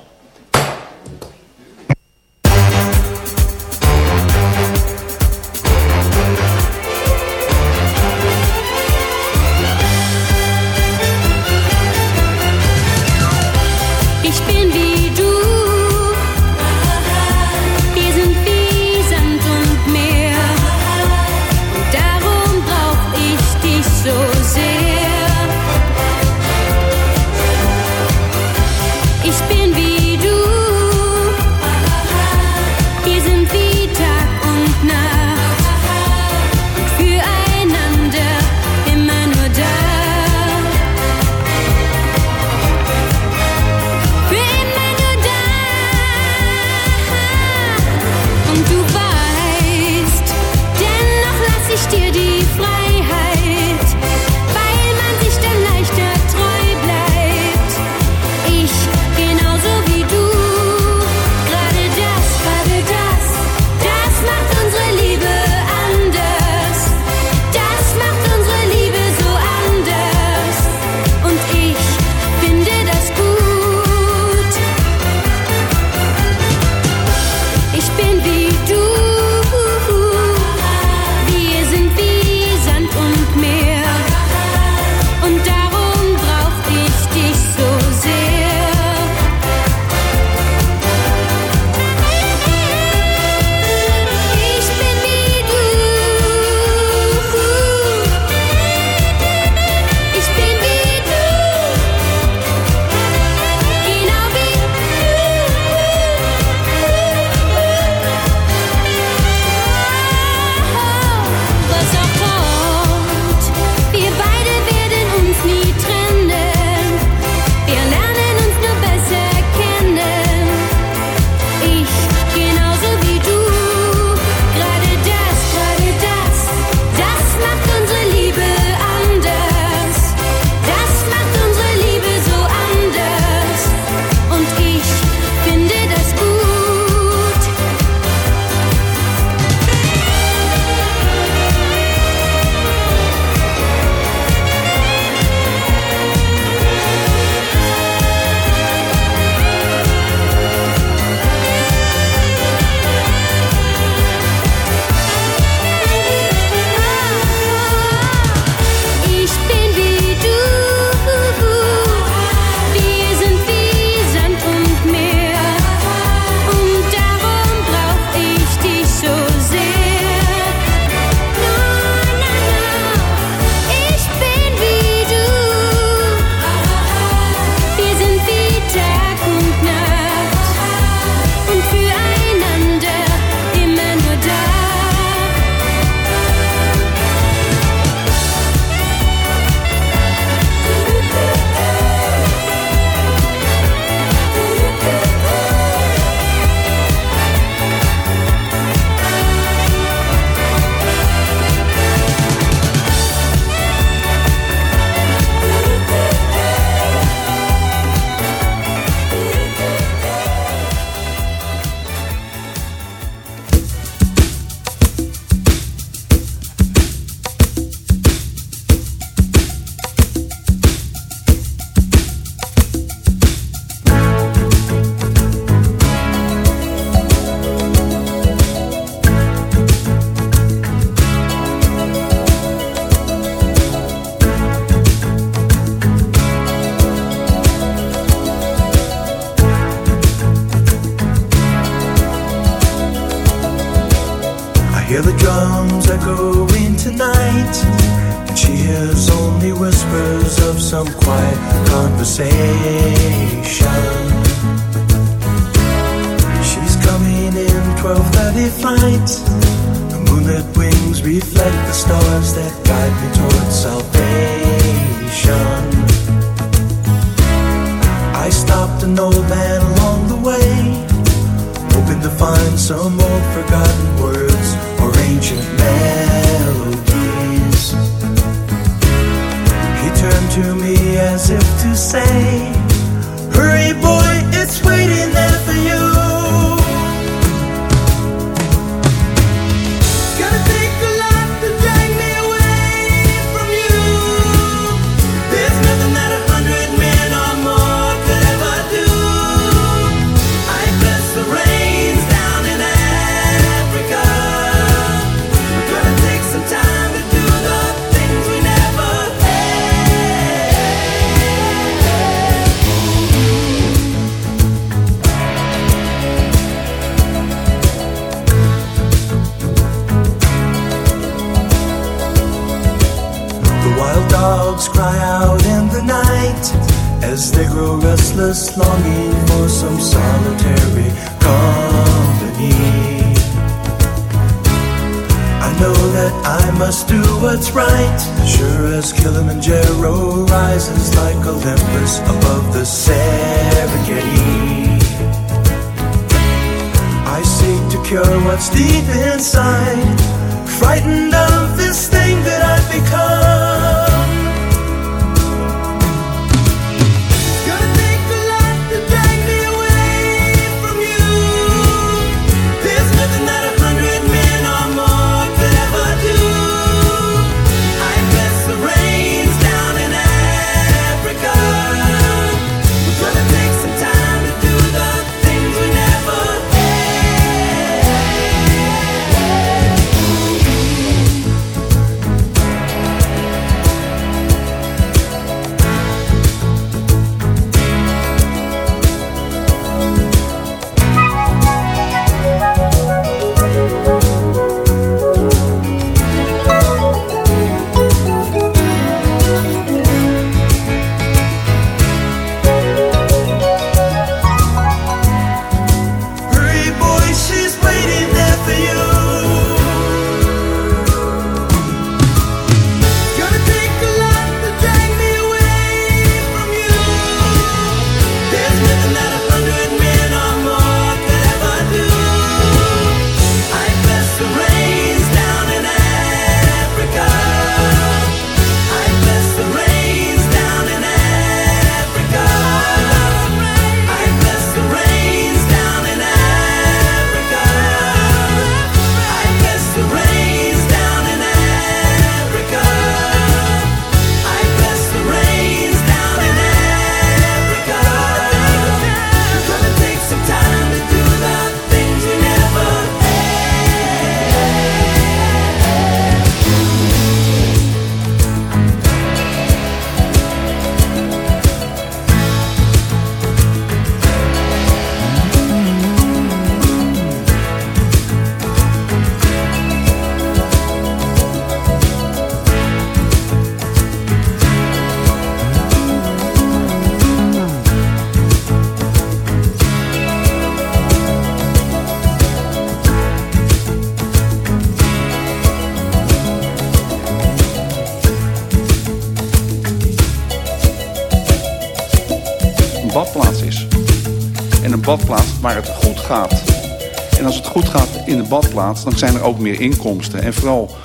Badplaats, dan zijn er ook meer inkomsten. En vooral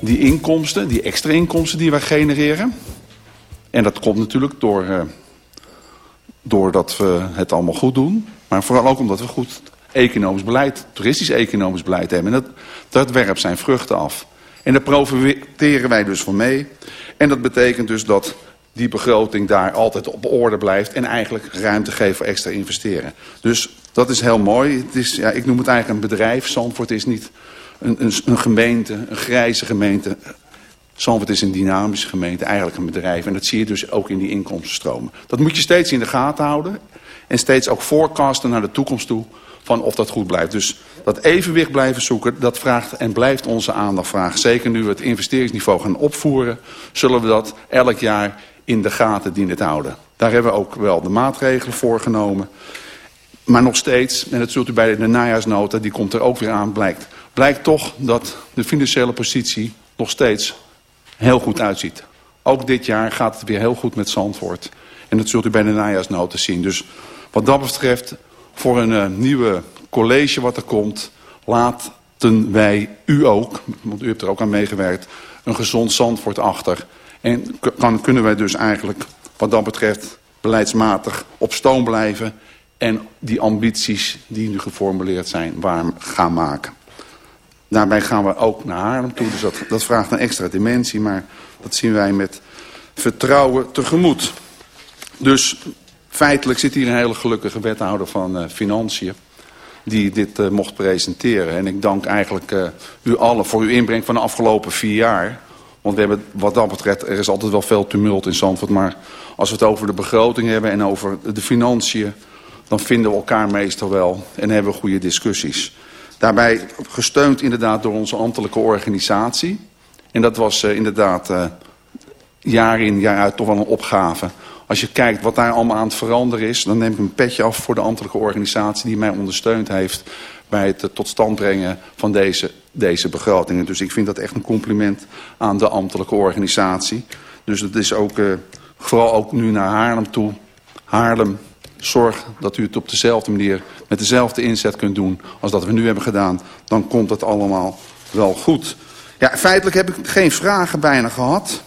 die inkomsten, die extra inkomsten die wij genereren. En dat komt natuurlijk door, eh, doordat we het allemaal goed doen. Maar vooral ook omdat we goed economisch beleid, toeristisch economisch beleid hebben. En dat, dat werpt zijn vruchten af. En daar profiteren wij dus van mee. En dat betekent dus dat die begroting daar altijd op orde blijft... en eigenlijk ruimte geeft voor extra investeren. Dus dat is heel mooi. Het is, ja, ik noem het eigenlijk een bedrijf. Zandvoort is niet een, een, een gemeente, een grijze gemeente. Zandvoort is een dynamische gemeente, eigenlijk een bedrijf. En dat zie je dus ook in die inkomstenstromen. Dat moet je steeds in de gaten houden. En steeds ook forecasten naar de toekomst toe van of dat goed blijft. Dus Dat evenwicht blijven zoeken, dat vraagt en blijft onze aandacht vragen. Zeker nu we het investeringsniveau gaan opvoeren, zullen we dat elk jaar in de gaten dienen te houden. Daar hebben we ook wel de maatregelen voor genomen. Maar nog steeds, en dat zult u bij de najaarsnota, die komt er ook weer aan, blijkt, blijkt toch dat de financiële positie nog steeds heel goed uitziet. Ook dit jaar gaat het weer heel goed met Zandvoort. En dat zult u bij de najaarsnota zien. Dus wat dat betreft, voor een uh, nieuwe college wat er komt, laten wij u ook, want u hebt er ook aan meegewerkt, een gezond Zandvoort achter. En kan, kunnen wij dus eigenlijk, wat dat betreft, beleidsmatig op stoom blijven en die ambities die nu geformuleerd zijn waar gaan maken. Daarbij gaan we ook naar Haarlem toe, dus dat, vraagt een extra dimensie, maar dat zien wij met vertrouwen tegemoet. Dus feitelijk zit hier een hele gelukkige wethouder van uh, Financiën die dit uh, mocht presenteren. En ik dank eigenlijk uh, u allen voor uw inbreng van de afgelopen vier jaar. Want we hebben, wat dat betreft, er is altijd wel veel tumult in Zandvoort. Maar als we het over de begroting hebben en over de financiën... dan vinden we elkaar meestal wel en hebben we goede discussies. Daarbij gesteund inderdaad door onze ambtelijke organisatie. En dat was uh, inderdaad uh, jaar in jaar uit toch wel een opgave. Als je kijkt wat daar allemaal aan het veranderen is... dan neem ik een petje af voor de ambtelijke organisatie... die mij ondersteund heeft bij het tot stand brengen van deze, deze begrotingen. Dus ik vind dat echt een compliment aan de ambtelijke organisatie. Dus het is ook, uh, vooral ook nu naar Haarlem toe. Haarlem, zorg dat u het op dezelfde manier, met dezelfde inzet kunt doen als dat we nu hebben gedaan. Dan komt het allemaal wel goed. Ja, feitelijk heb ik geen vragen bijna gehad.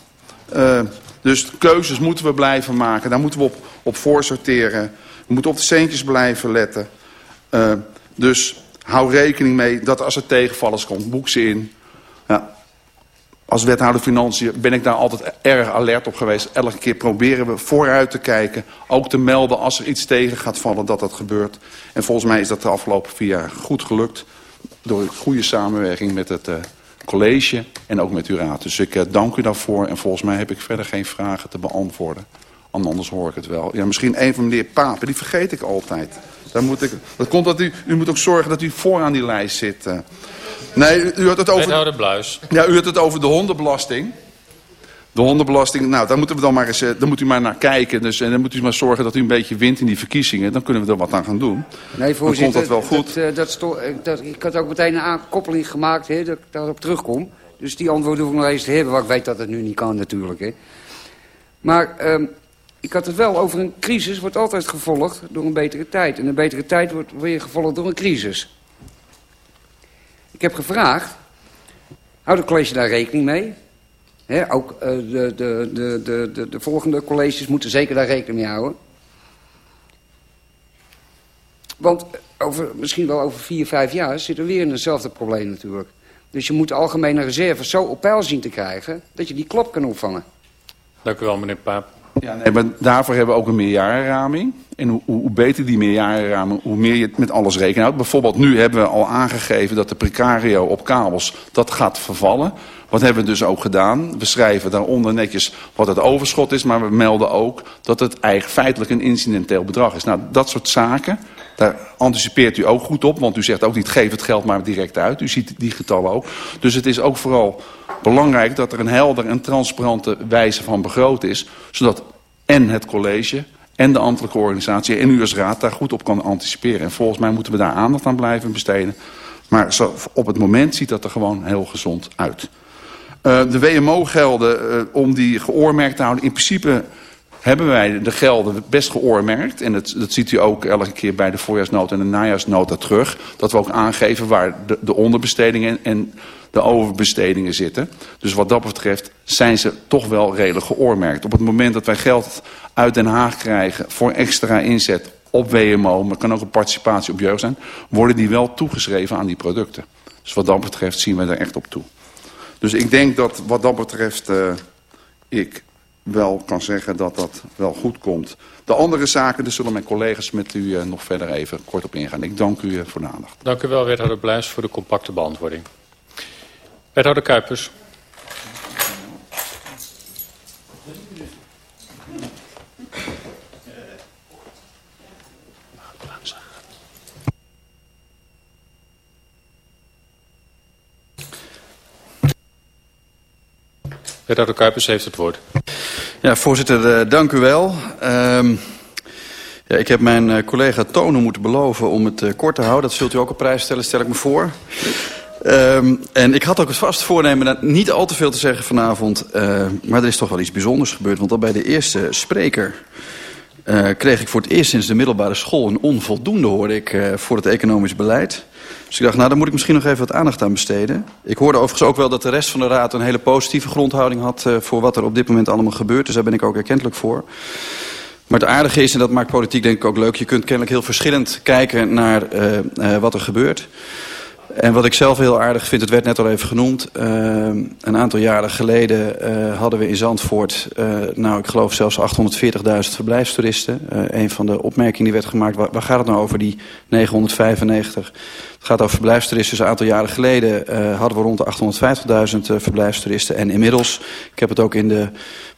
Uh, dus keuzes moeten we blijven maken. Daar moeten we op, op voorsorteren. We moeten op de centjes blijven letten. Dus hou rekening mee dat als er tegenvallers komt, boek ze in. Ja, als wethouder Financiën ben ik daar altijd erg alert op geweest. Elke keer proberen we vooruit te kijken. Ook te melden als er iets tegen gaat vallen dat dat gebeurt. En volgens mij is dat de afgelopen vier jaar goed gelukt. Door goede samenwerking met het uh, college en ook met uw raad. Dus ik uh, dank u daarvoor. En volgens mij heb ik verder geen vragen te beantwoorden. Anders hoor ik het wel. Ja, misschien een van meneer Papen, die vergeet ik altijd. Dan moet ik, dat komt dat u, u moet ook zorgen dat u vooraan die lijst zit. Uh. Nee, u, u had het over... Wethouder Bluis. Ja, u had het over de hondenbelasting. De hondenbelasting, nou, daar moeten we dan maar eens, daar moet u maar naar kijken. Dus, en dan moet u maar zorgen dat u een beetje wint in die verkiezingen. Dan kunnen we er wat aan gaan doen. Nee, voorzitter, dan komt dat wel goed. Dat, dat, sto, dat, ik had ook meteen een aankoppeling gemaakt, hè, dat ik daarop terugkom. Dus die antwoorden hoef ik nog eens te hebben, want ik weet dat het nu niet kan natuurlijk. Hè. Maar um, ik had het wel over een crisis, wordt altijd gevolgd door een betere tijd. En een betere tijd wordt weer gevolgd door een crisis. Ik heb gevraagd, houdt het college daar rekening mee? Ook uh, de, de, de, de, de volgende colleges moeten zeker daar rekening mee houden. Want over, misschien wel over vier, vijf jaar zitten we weer in hetzelfde probleem natuurlijk. Dus je moet de algemene reserves zo op peil zien te krijgen... dat je die klop kan opvangen. Dank u wel, meneer Paap. Ja, maar daarvoor hebben we ook een meerjarenraming. En hoe, hoe beter die meerjarenraming, hoe meer je met alles rekening houdt. Bijvoorbeeld nu hebben we al aangegeven dat de precario op kabels, dat gaat vervallen. Wat hebben we dus ook gedaan? We schrijven daaronder netjes wat het overschot is, maar we melden ook dat het eigenlijk feitelijk een incidenteel bedrag is. Nou, dat soort zaken, daar anticipeert u ook goed op, want u zegt ook niet geef het geld maar direct uit. U ziet die getallen ook. Dus het is ook vooral belangrijk dat er een helder en transparante wijze van begroten is, zodat en het college en de ambtelijke organisatie en u als raad daar goed op kan anticiperen. En volgens mij moeten we daar aandacht aan blijven besteden. Maar op het moment ziet dat er gewoon heel gezond uit. Uh, de WMO-gelden, uh, om die geoormerkt te houden, in principe hebben wij de gelden best geoormerkt. En dat, dat ziet u ook elke keer bij de voorjaarsnota en de najaarsnota terug. Dat we ook aangeven waar de, de onderbestedingen en de overbestedingen zitten. Dus wat dat betreft zijn ze toch wel redelijk geoormerkt. Op het moment dat wij geld uit Den Haag krijgen voor extra inzet op WMO... maar kan ook een participatie op jeugd zijn... worden die wel toegeschreven aan die producten. Dus wat dat betreft zien we er echt op toe. Dus ik denk dat wat dat betreft uh, ik wel kan zeggen dat dat wel goed komt. De andere zaken, daar zullen mijn collega's met u uh, nog verder even kort op ingaan. Ik dank u uh, voor de aandacht. Dank u wel, wethouder Bluis, voor de compacte beantwoording. Wethouder Kuipers. Wethouder Kuipers heeft het woord. Ja, voorzitter, uh, dank u wel. Um, ja, ik heb mijn uh, collega Tonen moeten beloven om het uh, kort te houden. Dat zult u ook op prijs stellen, stel ik me voor. Um, en ik had ook het vast voornemen niet al te veel te zeggen vanavond. Uh, maar er is toch wel iets bijzonders gebeurd. Want al bij de eerste spreker uh, kreeg ik voor het eerst sinds de middelbare school... een onvoldoende, hoorde ik, uh, voor het economisch beleid. Dus ik dacht, nou, daar moet ik misschien nog even wat aandacht aan besteden. Ik hoorde overigens ook wel dat de rest van de raad... een hele positieve grondhouding had uh, voor wat er op dit moment allemaal gebeurt. Dus daar ben ik ook erkentelijk voor. Maar het aardige is, en dat maakt politiek denk ik ook leuk... je kunt kennelijk heel verschillend kijken naar wat er gebeurt... En wat ik zelf heel aardig vind, het werd net al even genoemd. Uh, een aantal jaren geleden uh, hadden we in Zandvoort, uh, nou ik geloof zelfs 840.000 verblijfstoeristen. Een van de opmerkingen die werd gemaakt, waar, gaat het nou over die 995? Het gaat over verblijfstoeristen. Dus een aantal jaren geleden hadden we rond de 850.000 uh, verblijfstoeristen. En inmiddels, ik heb het ook in de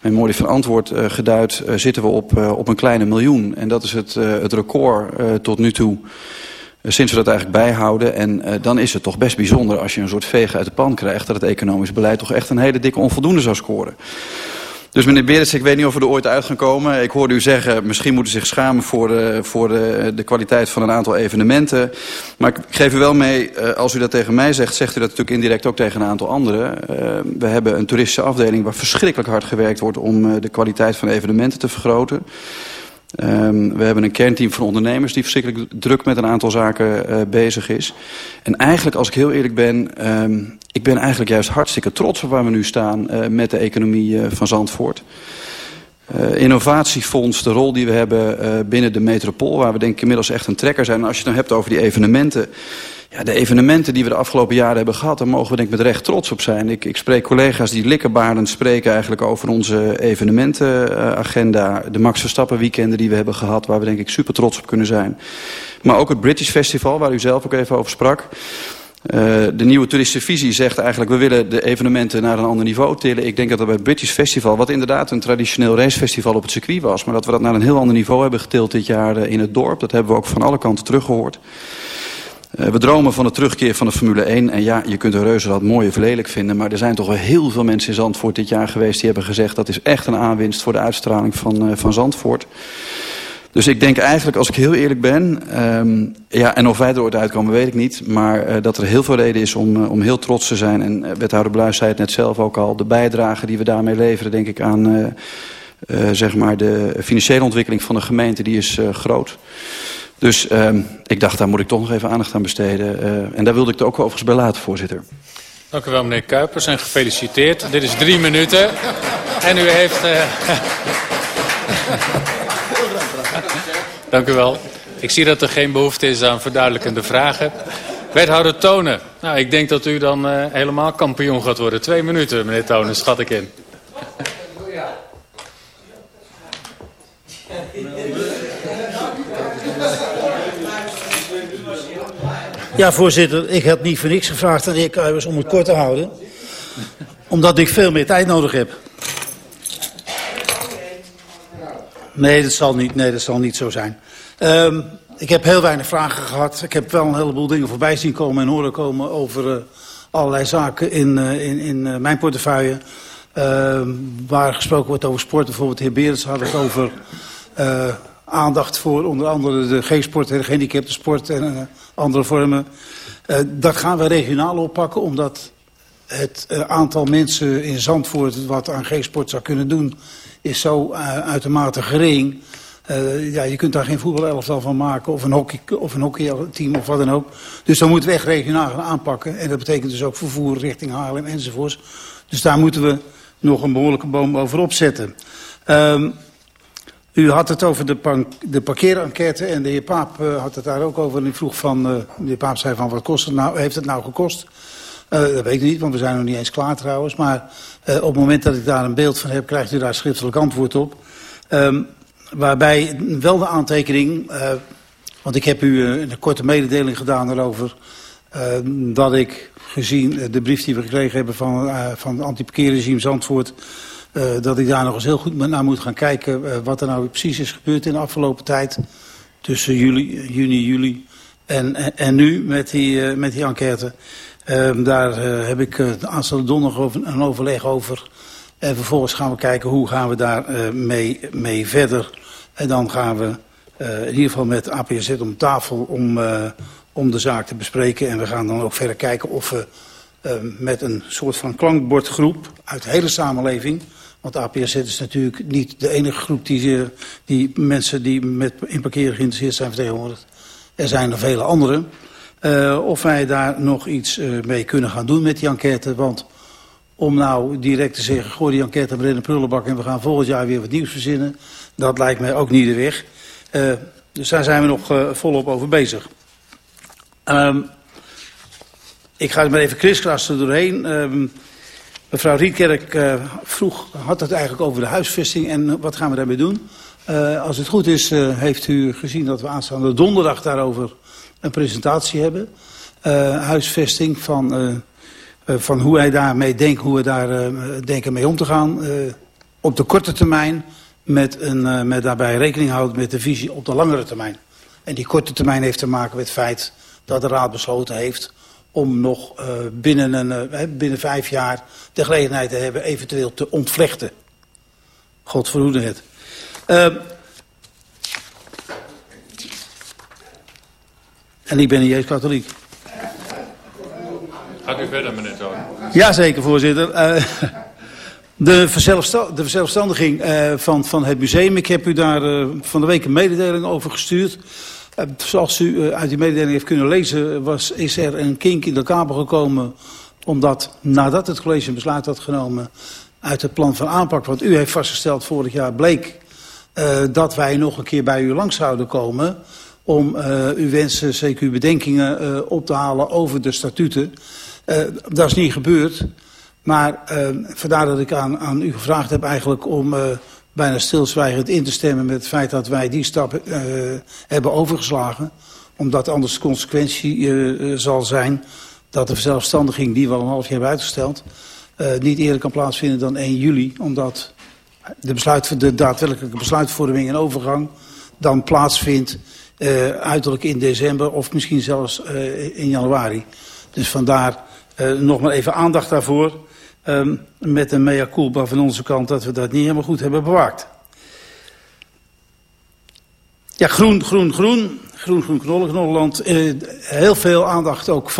memorie van antwoord geduid, zitten we op, op een kleine miljoen. En dat is het, het record tot nu toe sinds we dat eigenlijk bijhouden. En uh, dan is het toch best bijzonder als je een soort vegen uit de pan krijgt... dat het economisch beleid toch echt een hele dikke onvoldoende zou scoren. Dus meneer Berends, ik weet niet of we er ooit uit gaan komen. Ik hoorde u zeggen, misschien moeten ze zich schamen voor, de, voor de, de kwaliteit van een aantal evenementen. Maar ik geef u wel mee, als u dat tegen mij zegt, zegt u dat natuurlijk indirect ook tegen een aantal anderen. We hebben een toeristische afdeling waar verschrikkelijk hard gewerkt wordt om de kwaliteit van evenementen te vergroten. Um, we hebben een kernteam van ondernemers die verschrikkelijk druk met een aantal zaken uh, bezig is. En eigenlijk, als ik heel eerlijk ben, um, ik ben eigenlijk juist hartstikke trots op waar we nu staan uh, met de economie uh, van Zandvoort. Innovatiefonds, de rol die we hebben binnen de metropool, waar we denk ik inmiddels echt een trekker zijn. En als je het dan hebt over die evenementen, ja, de evenementen die we de afgelopen jaren hebben gehad, daar mogen we denk ik met recht trots op zijn. Ik, ik spreek collega's die likkerbarend spreken eigenlijk over onze evenementenagenda. De Max Verstappen weekenden die we hebben gehad, waar we denk ik super trots op kunnen zijn. Maar ook het British Festival, waar u zelf ook even over sprak. Uh, de nieuwe toeristische visie zegt eigenlijk... we willen de evenementen naar een ander niveau tillen. Ik denk dat dat bij het British Festival... wat inderdaad een traditioneel racefestival op het circuit was... maar dat we dat naar een heel ander niveau hebben getild dit jaar in het dorp. Dat hebben we ook van alle kanten teruggehoord. Uh, we dromen van de terugkeer van de Formule 1. En ja, je kunt een reuzenrad mooi of lelijk vinden... maar er zijn toch wel heel veel mensen in Zandvoort dit jaar geweest... die hebben gezegd dat is echt een aanwinst voor de uitstraling van, uh, van Zandvoort... Dus ik denk eigenlijk, als ik heel eerlijk ben... Um, ja, en of wij er ooit uitkomen, weet ik niet... maar uh, dat er heel veel reden is om, om heel trots te zijn. En wethouder Bluis zei het net zelf ook al... de bijdrage die we daarmee leveren, denk ik, aan zeg maar de financiële ontwikkeling van de gemeente... die is groot. Dus uh, ik dacht, daar moet ik toch nog even aandacht aan besteden. Uh, en daar wilde ik het ook overigens bij laten, voorzitter. Dank u wel, meneer Kuipers, en gefeliciteerd. Dit is drie minuten. En u heeft... Uh... Dank u wel. Ik zie dat er geen behoefte is aan verduidelijkende vragen. Wethouder Tonen. Nou, ik denk dat u dan uh, helemaal kampioen gaat worden. Twee minuten, meneer Tonen, schat ik in. Ja, voorzitter, ik had niet voor niks gevraagd aan de heer Kuijers om het kort te houden. Omdat ik veel meer tijd nodig heb. Nee, dat zal niet, nee, dat zal niet zo zijn. Um, ik heb heel weinig vragen gehad. Ik heb wel een heleboel dingen voorbij zien komen en horen komen over uh, allerlei zaken in, uh, in, in uh, mijn portefeuille. Uh, waar gesproken wordt over sport. Bijvoorbeeld de heer Berends had het over aandacht voor onder andere de G-sport, de gehandicapte sport en uh, andere vormen. Uh, dat gaan we regionaal oppakken omdat het uh, aantal mensen in Zandvoort wat aan G-sport zou kunnen doen is zo uitermate gering. Ja, je kunt daar geen voetbalelftal van maken of een, hockey, of een hockeyteam of wat dan ook. Dus dan moeten we echt regionaal gaan aanpakken. En dat betekent dus ook vervoer richting Haarlem enzovoorts. Dus daar moeten we nog een behoorlijke boom bovenop zetten. Um, u had het over de, de parkeerenquête en de heer Paap uh, had het daar ook over. En ik vroeg van, uh, de heer Paap zei van wat kost het nou, heeft het nou gekost? Uh, dat weet ik niet, want we zijn nog niet eens klaar trouwens. Maar op het moment dat ik daar een beeld van heb, krijgt u daar schriftelijk antwoord op. Um, waarbij wel de aantekening, want ik heb u een korte mededeling gedaan erover... dat ik gezien de brief die we gekregen hebben van, van het anti-parkeerregime Zandvoort... Uh, dat ik daar nog eens heel goed naar moet gaan kijken uh, wat er nou precies is gebeurd in de afgelopen tijd. Tussen juli, juni, juli en, en, nu met die, uh, met die enquête. Uh, daar uh, heb ik uh, aanstaande donderdag een overleg over. En vervolgens gaan we kijken hoe gaan we daar eh, mee, mee verder. En dan gaan we eh, in ieder geval met APZ om tafel om, eh, om de zaak te bespreken. En we gaan dan ook verder kijken of we eh, met een soort van klankbordgroep uit de hele samenleving... Want APZ is natuurlijk niet de enige groep die, die mensen die met in parkeren geïnteresseerd zijn vertegenwoordigd. Er zijn er vele anderen. Eh, of wij daar nog iets eh, mee kunnen gaan doen met die enquête. Want om nou direct te zeggen, gooi die enquête maar in de prullenbak... en we gaan volgend jaar weer wat nieuws verzinnen... dat lijkt mij ook niet de weg. Eh, dus daar zijn we nog volop over bezig. Ehm, ik ga er maar even kriskassen doorheen. Ehm, mevrouw Rietkerk eh, vroeg, had het eigenlijk over de huisvesting en wat gaan we daarmee doen. Eh, als het goed is, eh, heeft u gezien dat we aanstaande donderdag daarover een presentatie hebben. Huisvesting van, van hoe wij daarmee denken, hoe we daar denken mee om te gaan. op de korte termijn, met, een, met daarbij rekening houden met de visie op de langere termijn. En die korte termijn heeft te maken met het feit dat de Raad besloten heeft om nog uh, binnen, een, uh, binnen vijf jaar de gelegenheid te hebben eventueel te ontvlechten. God verhoede het. Uh, en ik ben een Jezus katholiek. Gaat u verder, meneer Toon. Jazeker, voorzitter. De, verzelfsta de verzelfstandiging van, van het museum. Ik heb u daar van de week een mededeling over gestuurd. Zoals u uh, uit die mededeling heeft kunnen lezen, was, is er een kink in de kabel gekomen. Omdat nadat het college een besluit had genomen uit het plan van aanpak, wat u heeft vastgesteld vorig jaar, bleek uh, dat wij nog een keer bij u langs zouden komen. Om uh, uw wensen, zeker uw bedenkingen uh, op te halen over de statuten. Dat is niet gebeurd. Maar vandaar dat ik aan, aan u gevraagd heb eigenlijk om bijna stilzwijgend in te stemmen met het feit dat wij die stap uh, hebben overgeslagen. Omdat anders de consequentie uh, zal zijn dat de verzelfstandiging die we al een half jaar hebben uitgesteld... Niet eerder kan plaatsvinden dan 1 juli. Omdat de, besluit, de daadwerkelijke besluitvorming en overgang dan plaatsvindt uiterlijk in december of misschien zelfs in januari. Dus vandaar nog maar even aandacht daarvoor. Um, met een mea culpa van onze kant dat we dat niet helemaal goed hebben bewaakt. Ja, groen, groen, groen. Groen, groen, knollen, knollenland. Uh, heel veel aandacht ook van...